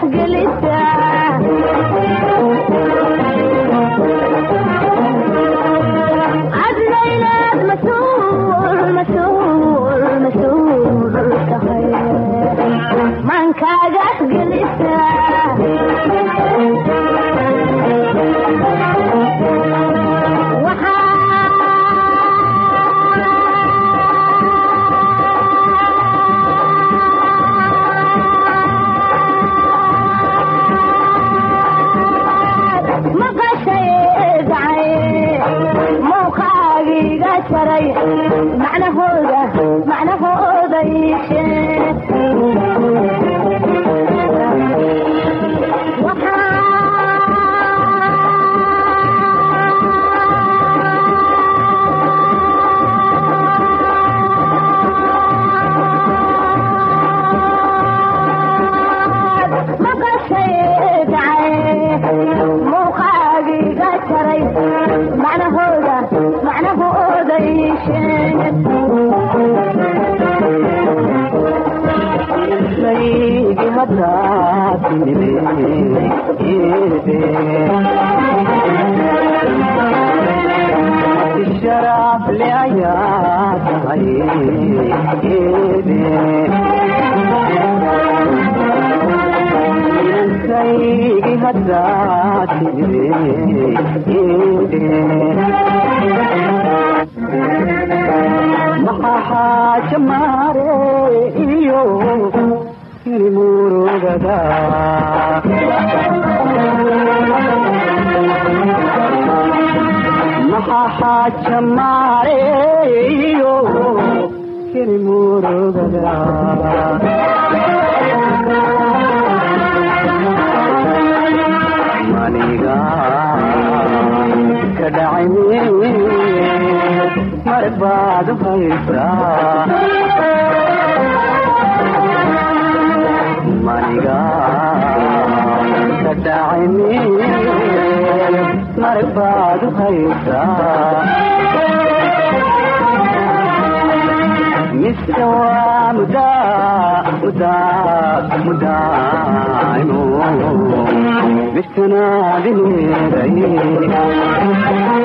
dhexgelisa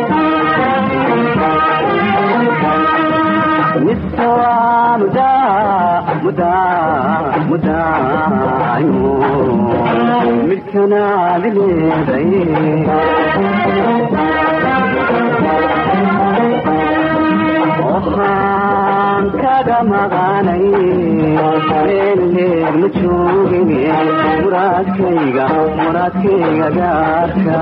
aa waa mudaayo midkanaad leeday waxaan kaga maqanay meel leer ma joogin muraadkayga muraadkayga gaarka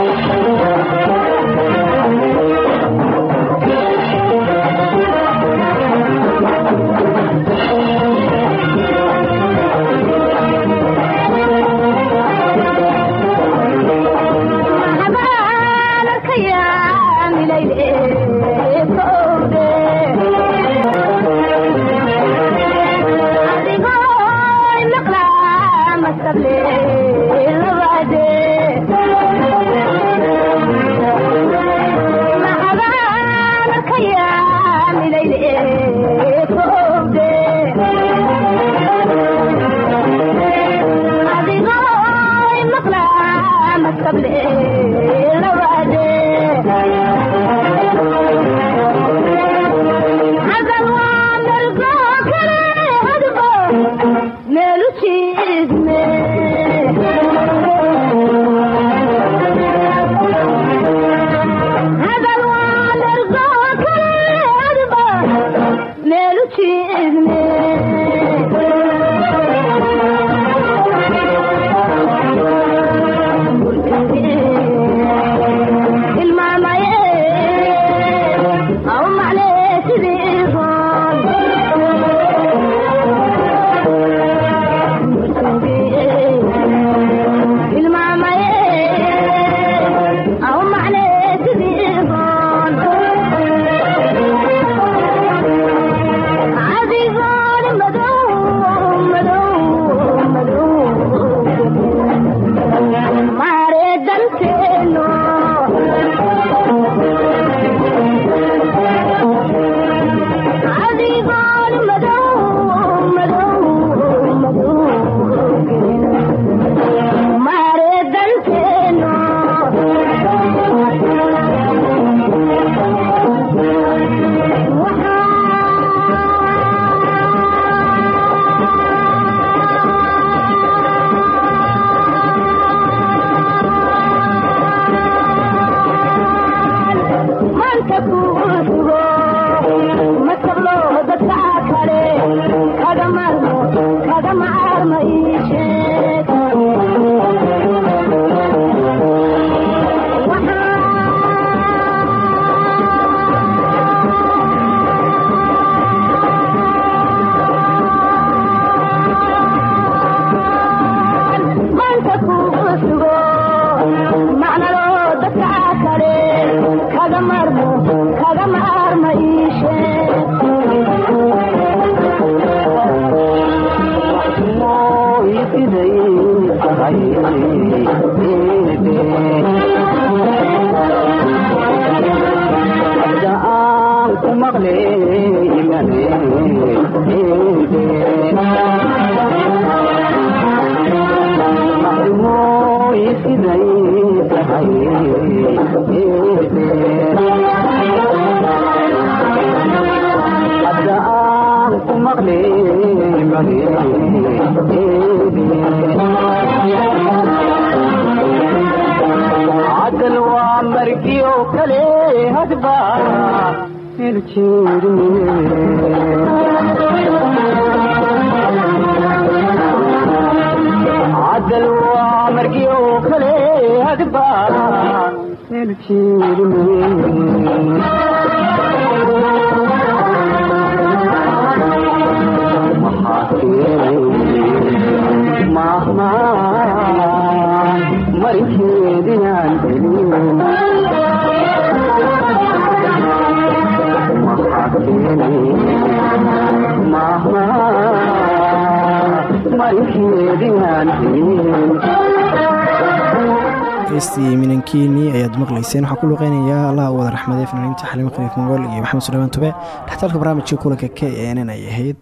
heestii minankiini ayaad maqlayseen waxaa ku luqeynayaa allaha wada raxmaday fanaaniinta xaliimo khaliif mogool iyo maxamed suleymaan tube. Dhextaalka barnaamijka kulanka k ay ahayd.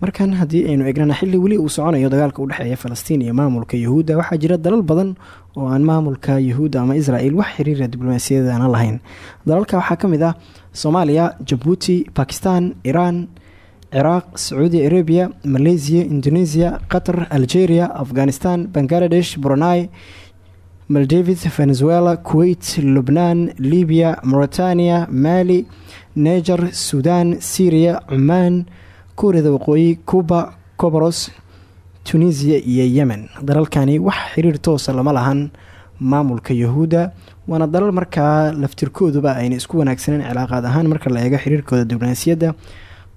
Markan haddii aynu egnana xilli weli uu soconayo dagaalka u dhexeeya falastiin iyo maamulka yuhuudda waxaa jira dalal badan oo aan maamulka yuhuudda ama israel wax xiriira diblomaasiyadeena lahayn. Dalalka waxaa ka mid ah soomaaliya jabuuti bakistan iran ciraaq sacuudi arabiya maleysiya indonesia qatar algeria afghanistan bangaladesh brunei maldavid venezuela kuwait lubnaan libiya mauritania mali neger sudan syria cumaan kuuriyada waqooyi cuba coboros tunisiya iyo yemen. Dalalkani wax xiriir toosa lama lahan maamulka yahuudda waana dalal markaa laftirkooduba ayna isku wanaagsaneen cilaaqaad ahaan marka la eego xiriirkooda diblomaasiyadda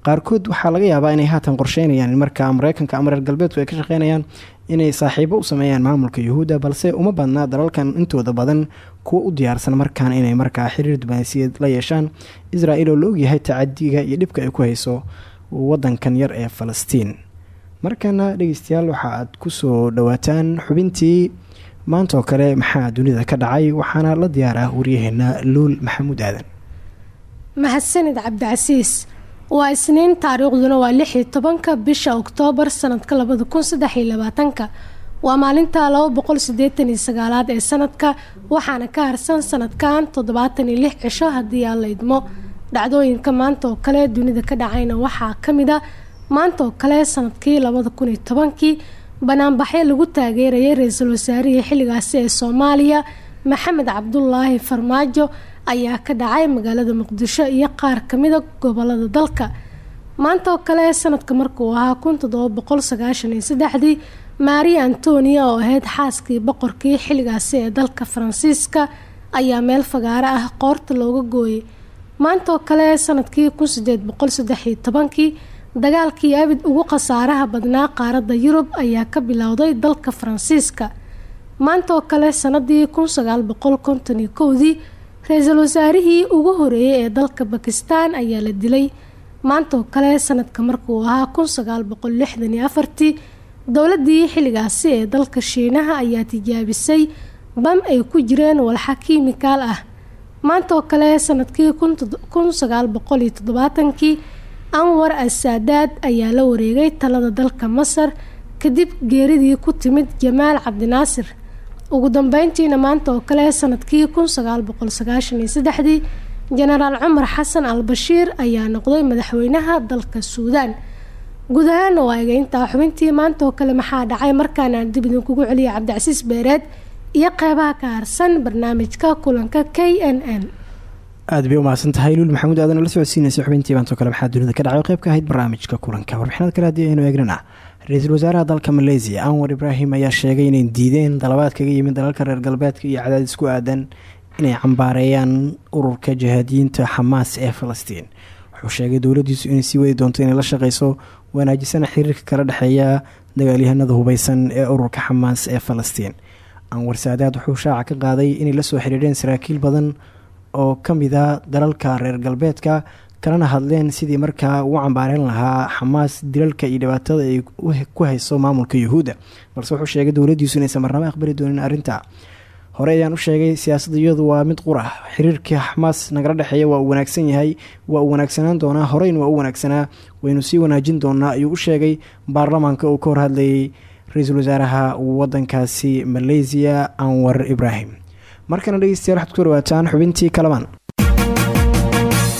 qaarkood waxaa laga yaabaa inay haatan qorsheynayaan in markaa mareykanka ama reer galbeedku ay ka shaqeynayaan inay saaxiibo u sameeyaan maamulka yuhuudda balse uma badnaa dalalkan intooda badan kuwa u diyaarsan markaan inay markaa xiriir diblomaasiyad la yeeshaan. Israel oo la ogyahay tacadiga iyo dhibka ay ku hayso wadankan yar ee falastiin. Markana dhegeystayaal waxa aad ku soo dhawaataan xubintii maanta oo kale maxaa dunida ka dhacay? Waxaana la diyaar ah waryaheena luul maxamuud aadan. Mahadsanid cabdicasiis waa isniin taariikhduna waa lix iyo tobanka bisha oktoobar sanadka labada kun labaatanka. Waa maalinta laba boqol sideetan iyo sagaalaad ee sanadka waxaana ka harsan sanadkan toddobaatan iyo lix cisho haddii aan la idmo. Dhacdooyinka maanta oo kale dunida ka dhacayna waxaa ka mid a maanta oo kale sannadkii labada kun iyo tobankii. Banaanbaxyo lagu taageerayay ra'iisul wasaarihii xilligaasi ee soomaaliya maxamed cabdulaahi farmaajo ayaa ka dhacay magaalada muqdisho iyo qaar kamida gobollada dalka. Maanta oo kale sanadka markuu ahaa kun toddoba boqol antonia oo ahayd xaaskii boqorkii xilligaasi ee dalka faransiiska ayaa meel fagaaro ah qoorta looga gooyay maanta oo kale sannadkii kun sideed dagaalkii abid ugu khasaaraha badnaa qaaradda yurub ayaa ka bilowday dalka faransiiska. Maanta oo kale sanadii kun sagaal boqol ra'iisul wasaarihii ugu horeeyay ee dalka bakistan ayaa la dilay. Maanta oo kale sanadka markuu ahaa kun sagaal boqol dowladii xilligaasi ee dalka shiinaha ayaa tijaabisay bam ay ku jireen walxa kiimikaal ah. Maanta oo kale sannadkii kun sagaal boqol iyo toddobaatankii anwar al-saadaad ayaa la wareegay talada dalka masar kadib geeridii ku timid jamaal cabdinaasir ugu dambeyntiina maanta oo kale sannadkii kun sagaal boqol sagaashan iyo jenaraal cumar xasan al bashiir ayaa noqday madaxweynaha dalka suudaan. Guud ahaana waa egeyntaa xubintii maanta oo kale maxaa dhacay markaanaan dib idinkugu celiya cabdicasiis beereed iyo qeybaha ka harsan barnaamijka kulanka k n n. Aad bay umahadsan tahay luul maxamuud aadan la socodsiinaysa xubintii maantoo kale. Maxaa dunida ka dhacay oo qayb ka ahayd barnaamijka kulanka? Warbixinad kale haddii aynu eegnana ra'iisul wasaaraha dalka maleysiya anwar ibraahim ayaa sheegay inay diideen dalabaad kaga yimid dalalka reer galbeedka iyo cadaadis ku aadan inay cambaareeyaan ururka jihaadiyiinta xamaas ee falastiin. Wuxuu sheegay dowladiisu inay sii wadi doonto inay la shaqeyso wanaajisana xiriirka kala dhexeeya dagaalyahanada hubeysan ee ururka xamaas ee falastiin. Anwar saadaad wuxuu shaaca ka qaaday inay la soo xiriireen saraakiil badan oo ka mid a dalalka reer galbeedka kalena hadleen sidii markaa ugu cambaareyn lahaa xamaas dilalka iyo dhibaatada ay ku hayso maamulka yuhuudda. Balse wuxuu sheegay dowladiisu inaysan marnabo aqbali doonin arrinta. Hore ayaan u sheegay siyaasadda iyadu waa mid qura xiriirkii xamaas nagala dhexeeya waa uu wanaagsan yahay waa uu wanaagsanaan doonaa horeyn waa u wanaagsanaa. Waynu sii wanaajin doonaa ayuu u sheegay baarlamaanka uu ka horhadlayay ra'iisul wasaaraha wadankaasi maleysiya anwar ibraahim. Markana dhegeystayaal waxaad ku dhawaataan xubintii kalamaan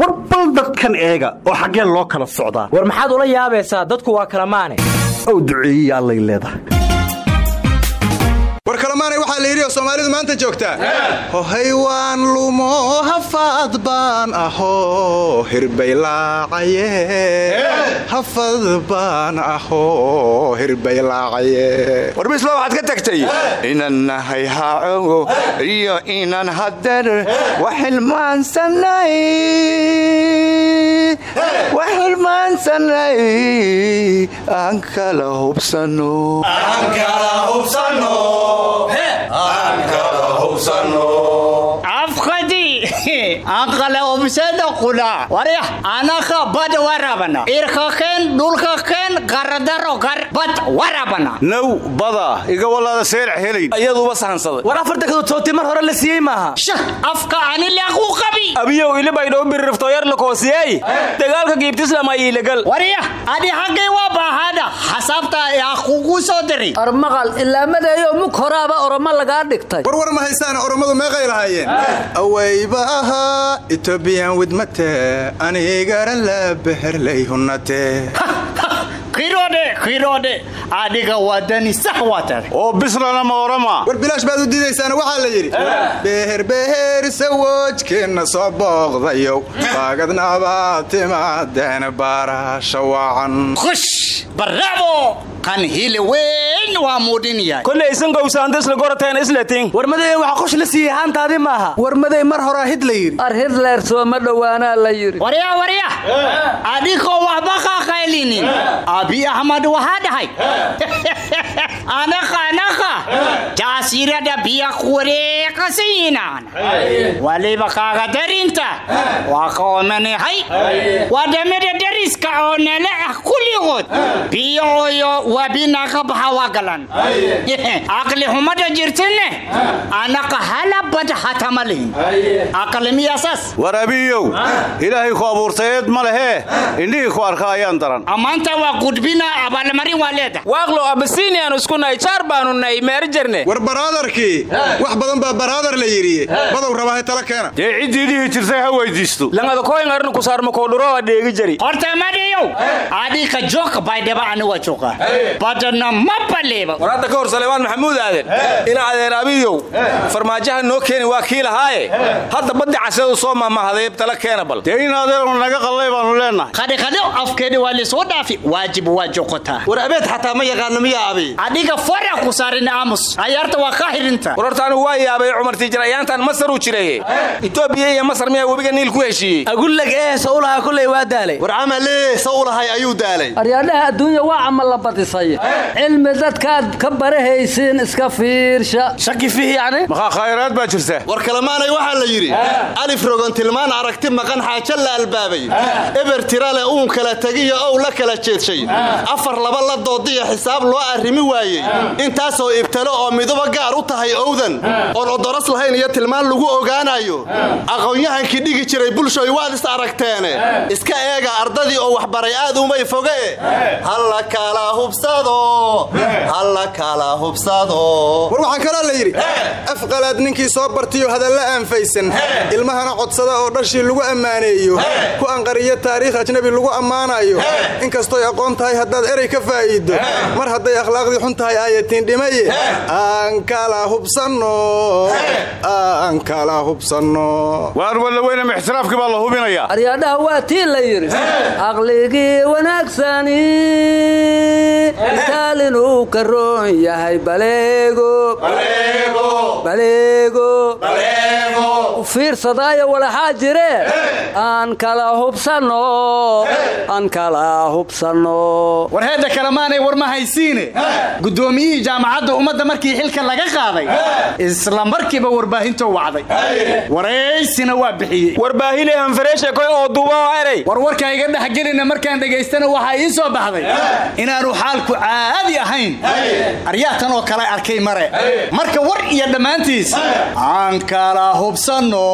war bal dadkan eega oo xaggee loo kala socdaa. War maxaad ula yaabaysaa? Dadku waa kala maane. Ow duceeyiya allay leedahay war kalamaanay waxaa la yidhi oo soomaalidu maanta joogtaa. Hohay waan lumo hafaad baan aho hirbaylaacaye hafad baan aho hirbaylaacaye war bisla waxaad ka tagtay? Inan nahay haacogo iyo inan hader waxilmaansanay waxilmaansanay aan kala hubsano afkadii anqale obseda qudha warya anaka bad warabana. Irka keen dhulka keen garadaro gar bad warabana. Now bada iga walaada seerac helayn iyaduuba sahansaday war afarta kadotooti mar hore la siiyey maaha. Shah afka ani leequu qabi. Abiyow ilibaydhoo biririftoyar lakoosiyey dagaalka giibtislama iilagal warya adi haggay waa baahada xasaabta yaa kugu soo diri. Armaqal ilaamadeeyo mug horaaba oroma lagaa dhigtay. War war ma haysaana orommadu meeqay lahaayeen. Awayba ahaa etobiyan widmate anigara la beherlay hunnate kirode kirode adiga wadani sax wata oo bislana ma orama. War bilaash baad u diidaysaana waxaa la yidhi beher beher sawojkeenna soo booqdayow. Baagadnabaa timaadeen baarasha wacan khush! Barabo kan hili weyn waa muudin yahay. Koley isan gowsaanta isla gorateen islating warmadee waxa qosh la siiyey haantaadi maaha? Warmaday mar horaa hid la yidhi. Ar hitler sooma dhowaanaa la yidhi. Warya warya! Adigoo waxba qaqaylinin abi axmed waxaa dhahay anaqa anaqa jaasirada biya kuwareeqasiinaan waliba kaaga darinta waa ka omanahay waddamada dariska oo nala ah kulligood biyoyo wabinaga baxa waa galan. Aqli humada jirtine anaqa halabad hatamalihin aqli miyasaas war abiyow ilaahay ku abuurtayeed ma lehee indhihii ku arka ayaan daran waa gudbina abaalmarin waa leedahay waaqlo abasiiniyaanu isku nahay jaar baanu nahay meeri jirne war baraadarkii wax badan baa baraadar la yidhi. Badow rabahay tala keena. Dee ciddii dhihi jirtay ha weydiisto langada koyn arrin ku saarma koodhuroa dheegi jari. Horta madiyow adika joka baydhaba aniwa joka badana ma baleeba. War hadda ka hor saleebaan maxamuud aaden ina adeen abiyow farmaajaha noo keeni waa kii lahaaye. Hadda baddi casadu soo maamahaday tala keena bal. Dee in adeenu naga qallay baanu leennahay qadhiqadho afkeedi waa lisoo dhaafi waajib waa joqotaa war abeed xataa ma yaqaano miyaa abi adiga fara ku saarin aamus. Ayaarta waa ka hirinta war horta anigu waa yaabay cumar tiijir ayaantan masar uu jireeye. Etoobiya iyo masar miyaa webiga niil ku heshiiyey. Agullag ee sawlaha kulley waa daalay. War camalee sawlahay ayuu daalay. Aryaadhaha adduunya waa camal la badisay. Cilmi dadkaad ka barahaysiin iska fiirsha. Shaki fiihi yani maxaa khayraad baa jirta. War kalemaanay waxaa la yidhi alif rogon tilmaan aragti maqan xaajo la albaabay. Eber tirale uun kala tegiyo ow la kala jeedshay afar laba la doodiya xisaab loo arrimi waayey. Intaasoo ibtalo oo miduba gaar u tahay owdan. Oon odoros lahayn iyo tilmaan lagu ogaanayo. Aqoon-yahankii dhigi jiray bulshoy waad is aragteene. Iska eega ardadii oo waxbaray aad umay foge. Halla kala hubsado. Halla kala hubsado. War waxaa kaloo la yidhi afqalaad ninkii soo bartiyo hadalla aanfaysan ilmahana codsada oo dhashii lagu ammaaneeyo. Ku anqariyo taariikh ajnabi lagu ammaanayo. Inkastoy aqoon tahay haddaad erey ka faa'iido mar hadday akhlaaqdii xun tahay aayatiin dhimaye aan kala hubsanno. Aan kala hubsanno. Waar walla weynama ixtiraafkii baa la hubinayaa. Aryaadhaha waa tii la yidhi. Aqligii wanaagsani. Kaalinuu ka roon yahay baleego. Baleego. Fiirsadaayo walaxaa jiree. Aan kala hubsanno. Aan kala hubsanno war heedda kalemaanay war ma haysiine? Guddoomiyihii jaamacadda ummadda markii xilka laga qaaday isla markiiba warbaahintou wacday. Waraysina waa bixiyey. Warbaahile hanfareeshe koy oo duuba erey war warka iga dhexgelina markaan dhegaystana waxaa ii soo baxday inaanu xaalku caadi ahayn. Aryaatan oo kale arkay mare. Marka war iyo dhammaantiis aan kala hubsanno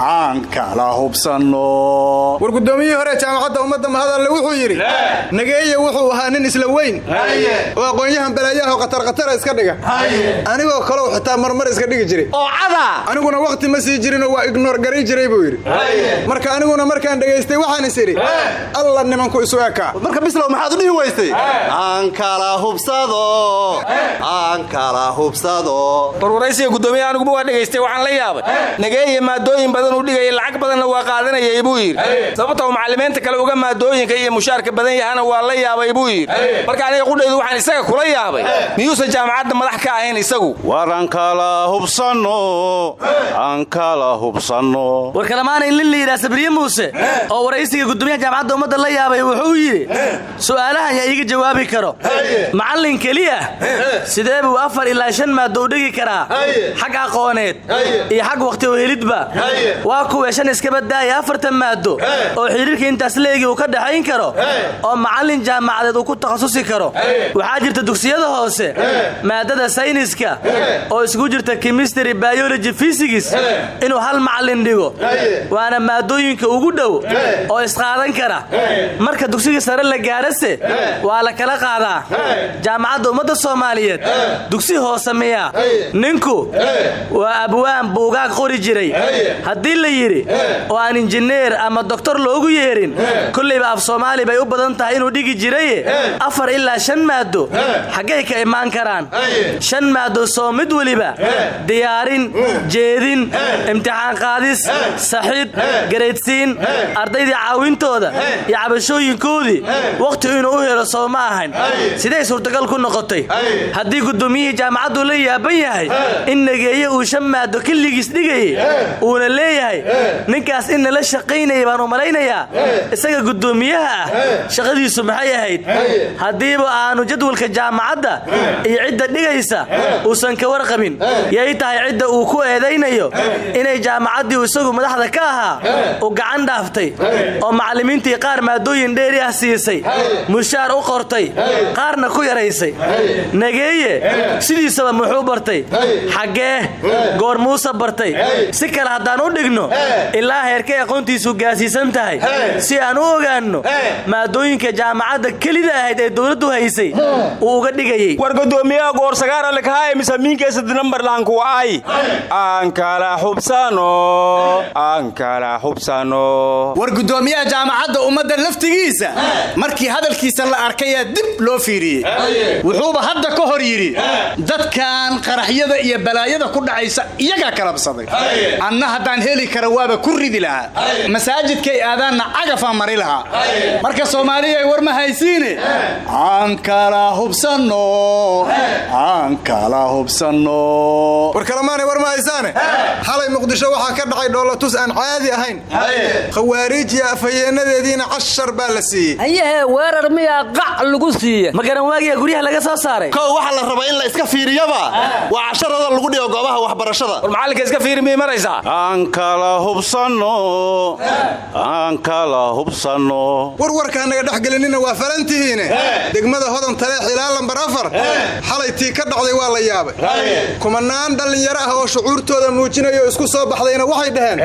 aan kala hubsanno war guddoomiyihii hore jaamacadda ummadda mahadalle wuxuu yidhi nageeye wuxuu ahaa nin isla weyn. Oo aqoon-yahan balaayaho qatarqatara iska dhiga. Anigoo kalow xitaa marmar iska dhigi jiray. Oo cada aniguna wakhti ma sii jirinoo waa ignoor garay jiray buu yidhi. Marka aniguna markaan dhegaystay waxaan is idhi alla nimanku isu ekaa marka bislow maxaad u dhihi weystay aan kala hubsado. Aan kala hubsado. Warwaraysiga guddoomiyaha aniguba waa dhegaystay waxaan la yaabay. Nageeye maadooyin badan uu dhigaya lacag badanna waa qaadanayay buu yidhi. Sababta uu macallimiinta kale uga maadooyinka iyo mushaarka badan yahana waa la yaabay buu yidhi. Marka aniga qudhaydu waxaan isaga kula yaabay. Miyuusan jaamacadda madax ka ahayn isagu? War aan kala hubsanno aan kala hubsanno. War kalemaanay nin la yidhaha sabriye muuse oo waraysiga gudoomiyaha jaamacadda ummadda la yaabay wuxuu yidhi su'aalahan yaa iiga jawaabi karo. Macallin keliya sidee buu afar ilaa shan maaddo u dhigi karaa? Xag aqooneed iyo xag wakhti oo helidba. Waa kuwee shan iska badaaya afartan maaddo? Oo xidhiirka intaas leegi uu ka dhaxayn karo. Oo macallin jaamacadeed uu ku takhasusi karo. Waxaa jirta dugsiyada hoose maadada sayniska oo isku jirta kimistry biology fysigis inuu hal macallin dhigo. Waana maadooyinka ugu dhow oo isqaadan kara. Marka dugsiga sare la gaarase waa la kala qaadaa. Jaamacadda ummadda soomaaliyeed dugsi hoose miya. Ninku waa abwaan buugaag qori jiray. Haddii la yidhi oo aan injineer ama doktor loogu yeerin kollayba af soomaali bay u badan tahay inuu dhigi jiraye afar ilaa shan maaddo. Xaggay ka imaan karaan. Shan maaddo soo mid weliba diyaarin jeedin imtixaan qaadis saxid garaydsiin ardaydii caawintooda iyo cabashooyinkoodii. Wakhti inuu u helo soo ma ahan siday suurtagal ku noqotay? Haddii guddoomiyihii jaamacaddu la yaaban yahay in nageeye uu shan maaddo kelligiis dhigayay uuna leeyahay ninkaas in nala shaqaynaya baan u malaynayaa isaga guddoomiyaha ah shaqadiisu maxay ahayd? Haddiiba aanu jadwalka jaamacadda iyo cidda dhigaysa uusan ka warqabin. Yay tahay cidda uu ku eedaynayo inay jaamacaddii isagu madaxda ka ahaa u gacan dhaaftay oo macallimiintii qaar maadooyin dheeri ah siisay mushaar u qortay qaarna ku yaraysay. Nageeye sidiisaba muxuu bartay? Xaggee goor muuse bartay? Si kale haddaan u dhigno ilaa heerkay aqoontiisu gaasiisan tahay. Si aan u ogaanno maadooyinka jaamacadda kelida ahayd ee dowladdu haysay uu uga dhigayay. War gudoomiyaha goorsagaara lakahaye misamiinkeesad nambar lahankuwa ay? Aan kala xubsano aan kala xubsano war guddoomiyaha jaamacadda ummadda laftigiisa markii hadalkiisa la arkayaa dib loo fiiriyey wuxuuba hadda ka hor yidhi dadkan qaraxyada iyo balaayada ku dhacaysa iyagaa kalabsaday anna haddaan heli kara waaba ku ridi lahaa. Masaajidkay aadaanna cagafaa mari lahaa. Marka soomaaliya war ma haysiine? Aan kala hubsanno. Aan kala hubsanno. War kalemaanay war ma haysaane? Xalay muqdisho waxaa ka dhacay dhoolatus aan caadi ahayn. Khawaariij iyo afhayeenadeediina cashar baa la siiyey. Hayahee weerar miyaa qac lagu siiye ma garan waagiya guryaha laga soo saaray? Kow waxaa la rabaa in la iska fiiriyaba? Waa casharada lagu dhigo goobaha waxbarashada. War macallinka iska fiiri miyay maraysaa aan kala hubsanno. Aan kala hubsanno. Warwarkaa naga dhexgelinina waa falantihiine degmada hodan tale xilaa lambar afar. Xalay tii ka dhacday waa la yaabay. Kumanaan dhallinyaro ah oo shucuurtooda muujinaya oo isku soo baxdayna waxay dhaheen.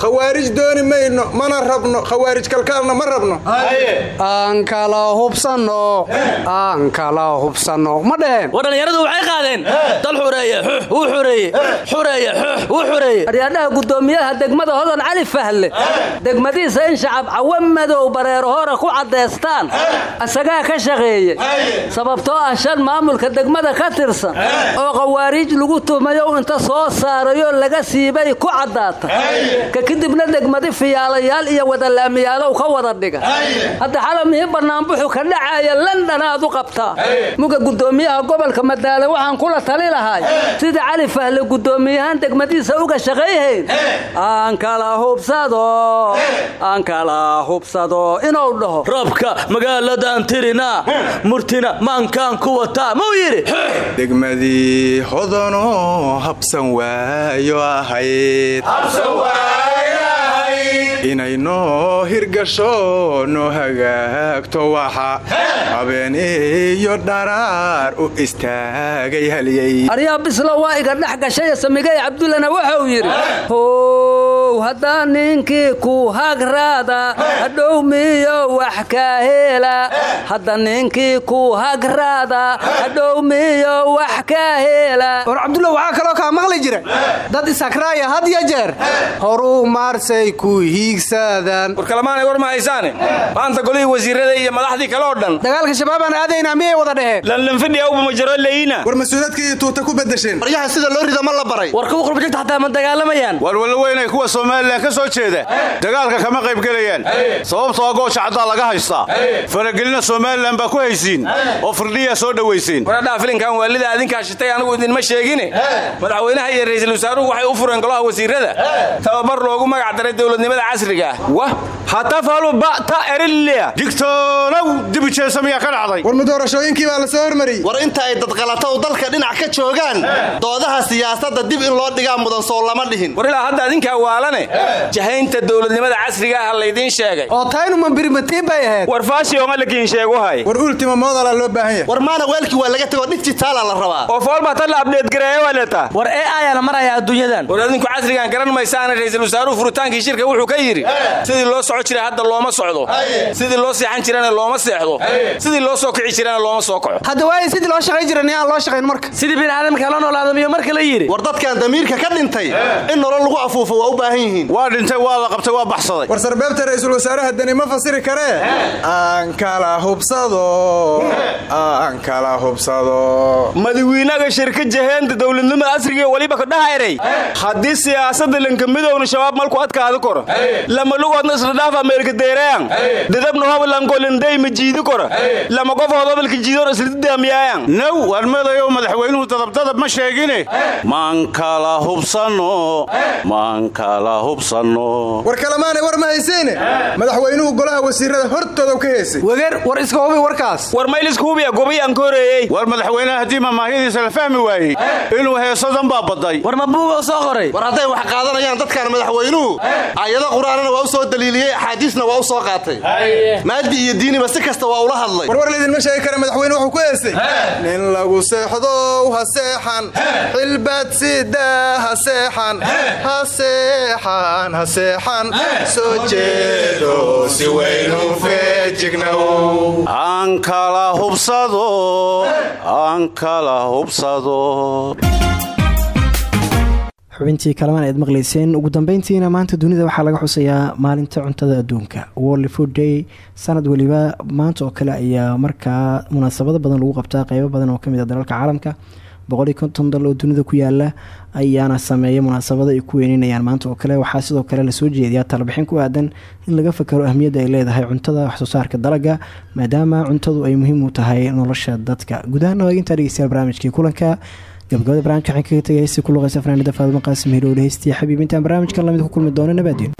Khawaarij dooni mayno mana rabno. Khawaarij kalkaalna ma rabno. Aan kala hubsanno. Aan kala hubsanno. Ma dheheen war dhallinyaradu waxay qaadeen. Dal xureeye xux wuu xureeye xureeye xux wuu xureeye aryaadhaha guddoomiyaha degmada hodan cali fahle. Degmadiisa in shacab cawa madow bareero hore ku caddaystaan isagaa ka shaqeeye sababtoo ah shan maamulka degmada ka tirsan oo khawaariij lagu tumayo inta soo saarayo laga siibay ku caddaata. Ka kadibna degmadi fiyaalayaal iyo wadalaamiyaalow ka wada dhiga. Hadda xalamihii bannaanbuxu ka dhacaaya londanaad u qabtaa. Muga guddoomiyaha gobolka madaale waxaan kula tali lahay sida cali fahle guddoomiyahaan degmadiisa uga shaqayhayn aan kala hubsado aan kala hubsado inuu dhaho roobka magaaladan tirina murtina maankaan ku wataa mau yidhi? Degmadii hodanoo habsan waayo ahayd. Inay noo hirgasho noo hagaagto waxa. Habeen iyo dharaar u istaagay halyay aryaa bislo waa iga dhex gashay samigay cabdullana wuxuu yidhi how haddaa ninkii ku hagraada hadhow miyo wax ka hela. Hadda ninkii ku hagraada hadhow miyo wax ka hela. War cabdulla waxaa kaloo kaa maqli jira dad isakraaya had ya jeer. Horuu maarsay ku hiigsaadaan. Warkalamaanay war ma haysaane. Maanta golihii wasiirada iyo madaxdii kale oo dhan. Dagaalka shabaabaan aadaynaa miyay wada dheheen lanlanfidhi awba majaro leyna. War mas'uuladka iyo tuuta ku bedesheen waryaha sida loo rida ma la baray. War kuwa qurbajinta xataa ma dagaalamayaan? War walaweynay kuwa somalilan ka soo jeeda. Dagaalka kama qayb gelayaan sababtoo goosha caddaa laga haystaa. Faragelina somalilan baa ku haysiin. Oo firdhiyaa soo dhowayseen waradhaa filinkan waalida adinkaa shitay anigu idinma sheegine madaxweynaha iyo ra'iisul wasaaruhu waxay u fureen golaha wasiirada tababar loogu magac daray dowladnimada casriga ah. Wah hatafalu ba'ta erilya digtoonow dibijeesa miyaa ka dhacday? War mudoorashooyinkii baa la soo hormariyey war inta ay dadqalatow dalka dhinac ka joogaan doodaha siyaasadda dib in loo dhigaa mudan soo lama dhihin. War ilaa hadda adinkaa waalane jahaynta dowladnimada casriga ah laydiin sheegay. Oo taynuma birimatiin bay ahayd. War faashiyoma lakiin sheeguhay war ultima moodala loo baahan yahay. War maana weelkii waa laga tego dhijitaala la rabaa. Oo foolbaa tan la abdheed gareeya waa leetaa war ee ayaana maraya adduunyadan. War adinku casrigan garan maysaana ra'iisul wasaaruhu furitaankii shirka wuxuu ka yidhi sidii loo soco jiray hadda looma socdo. Sidii loo seexan jirana looma seexdo. Sidii loo soo kici jirana looma soo kaco. Hadda waaye sidii loo shaqayn jira niyaan loo shaqayn marka. Sidii biniaadamka la noolaada miyo marka la yidhi. War dadkan damiirka ka dhintay in nolol lagu afuufo waa u baahan yihiin. Waa dhintay waa la qabtay waa baxsaday. War sarbeebta ra'iisul wasaaraha dani ma fasiri karee aan kala hubsado. Aan kala hubsado. Madawiinaga shirka jaheenta dowladnimada asriga waliba ka dhahayrey haddii siyaasada lankamidowna shabaab malku adkaadi koro lama lugoodna isladhaaf ameerika deerayan dadabna hobalankolinday ma jiidi koro lama qof hodobalka jiidoon islidaamiyaayan naw warmadayow madaxweynuhu dadabdadab ma sheegine. Maan kala hubsanno maan kala hubsanno. War kalemaanay war ma hayseene? Madaxweynuhu golaha wasiirada hortooda ka heesay. Wageer war iska hubi warkaas. War mayliska hubiya gobayaan ka horeeyey. War madaxweynaha haddii mamaahyadiisa la fahmi waayey. Inuu heesadan baa baday. War ma buuga soo qoray? War hadday wax qaadanayaan dadkan madaxweynuhu. Aayado qur'aanana waa u soo daliiliyey axaadiisna waa u soo qaatay. Maadi iyo diiniba si kasta waa ula hadlay. War war laydinma sheegi kara madaxweyne wuxuu ku heesay. Nin lagu seexdow ha seexan. Ha seexan. Ha seexan ha seexan soo jeedo si weynu feejignow aan kala hubsado aan kala hubsado. Xubintii kalamaan aad maqlayseen ugu dambeyntiina maanta dunida waxaa laga xusayaa maalinta cuntada adduunka. World food day sanad weliba maanta oo kale ayaa markaa munaasabado badan lagu qabtaa qeybo badan oo ka mid a dalalka caalamka boqol iyo konton dal oo dunida ku yaalla ayaana sameeya munaasabado ay ku weyneynayaan maanta oo kale waxaa sidoo kale la soo jeediyaa talabixin ku aadan in laga fakaro ahmiyadda ay leedahay cuntada waxsoo saarka dalaga maadaama cuntadu ay muhiim u tahay nolosha dadka. Gudahaan waagintaa dhegeystayaal barnaamijkii kulanka gabagabada barnamijka waxaan kaga tegay heystii ku luqeysa fanaanida faadimo qaasim hiroole heystii xabiib intaan la mid ku kulmi doono nabaadiin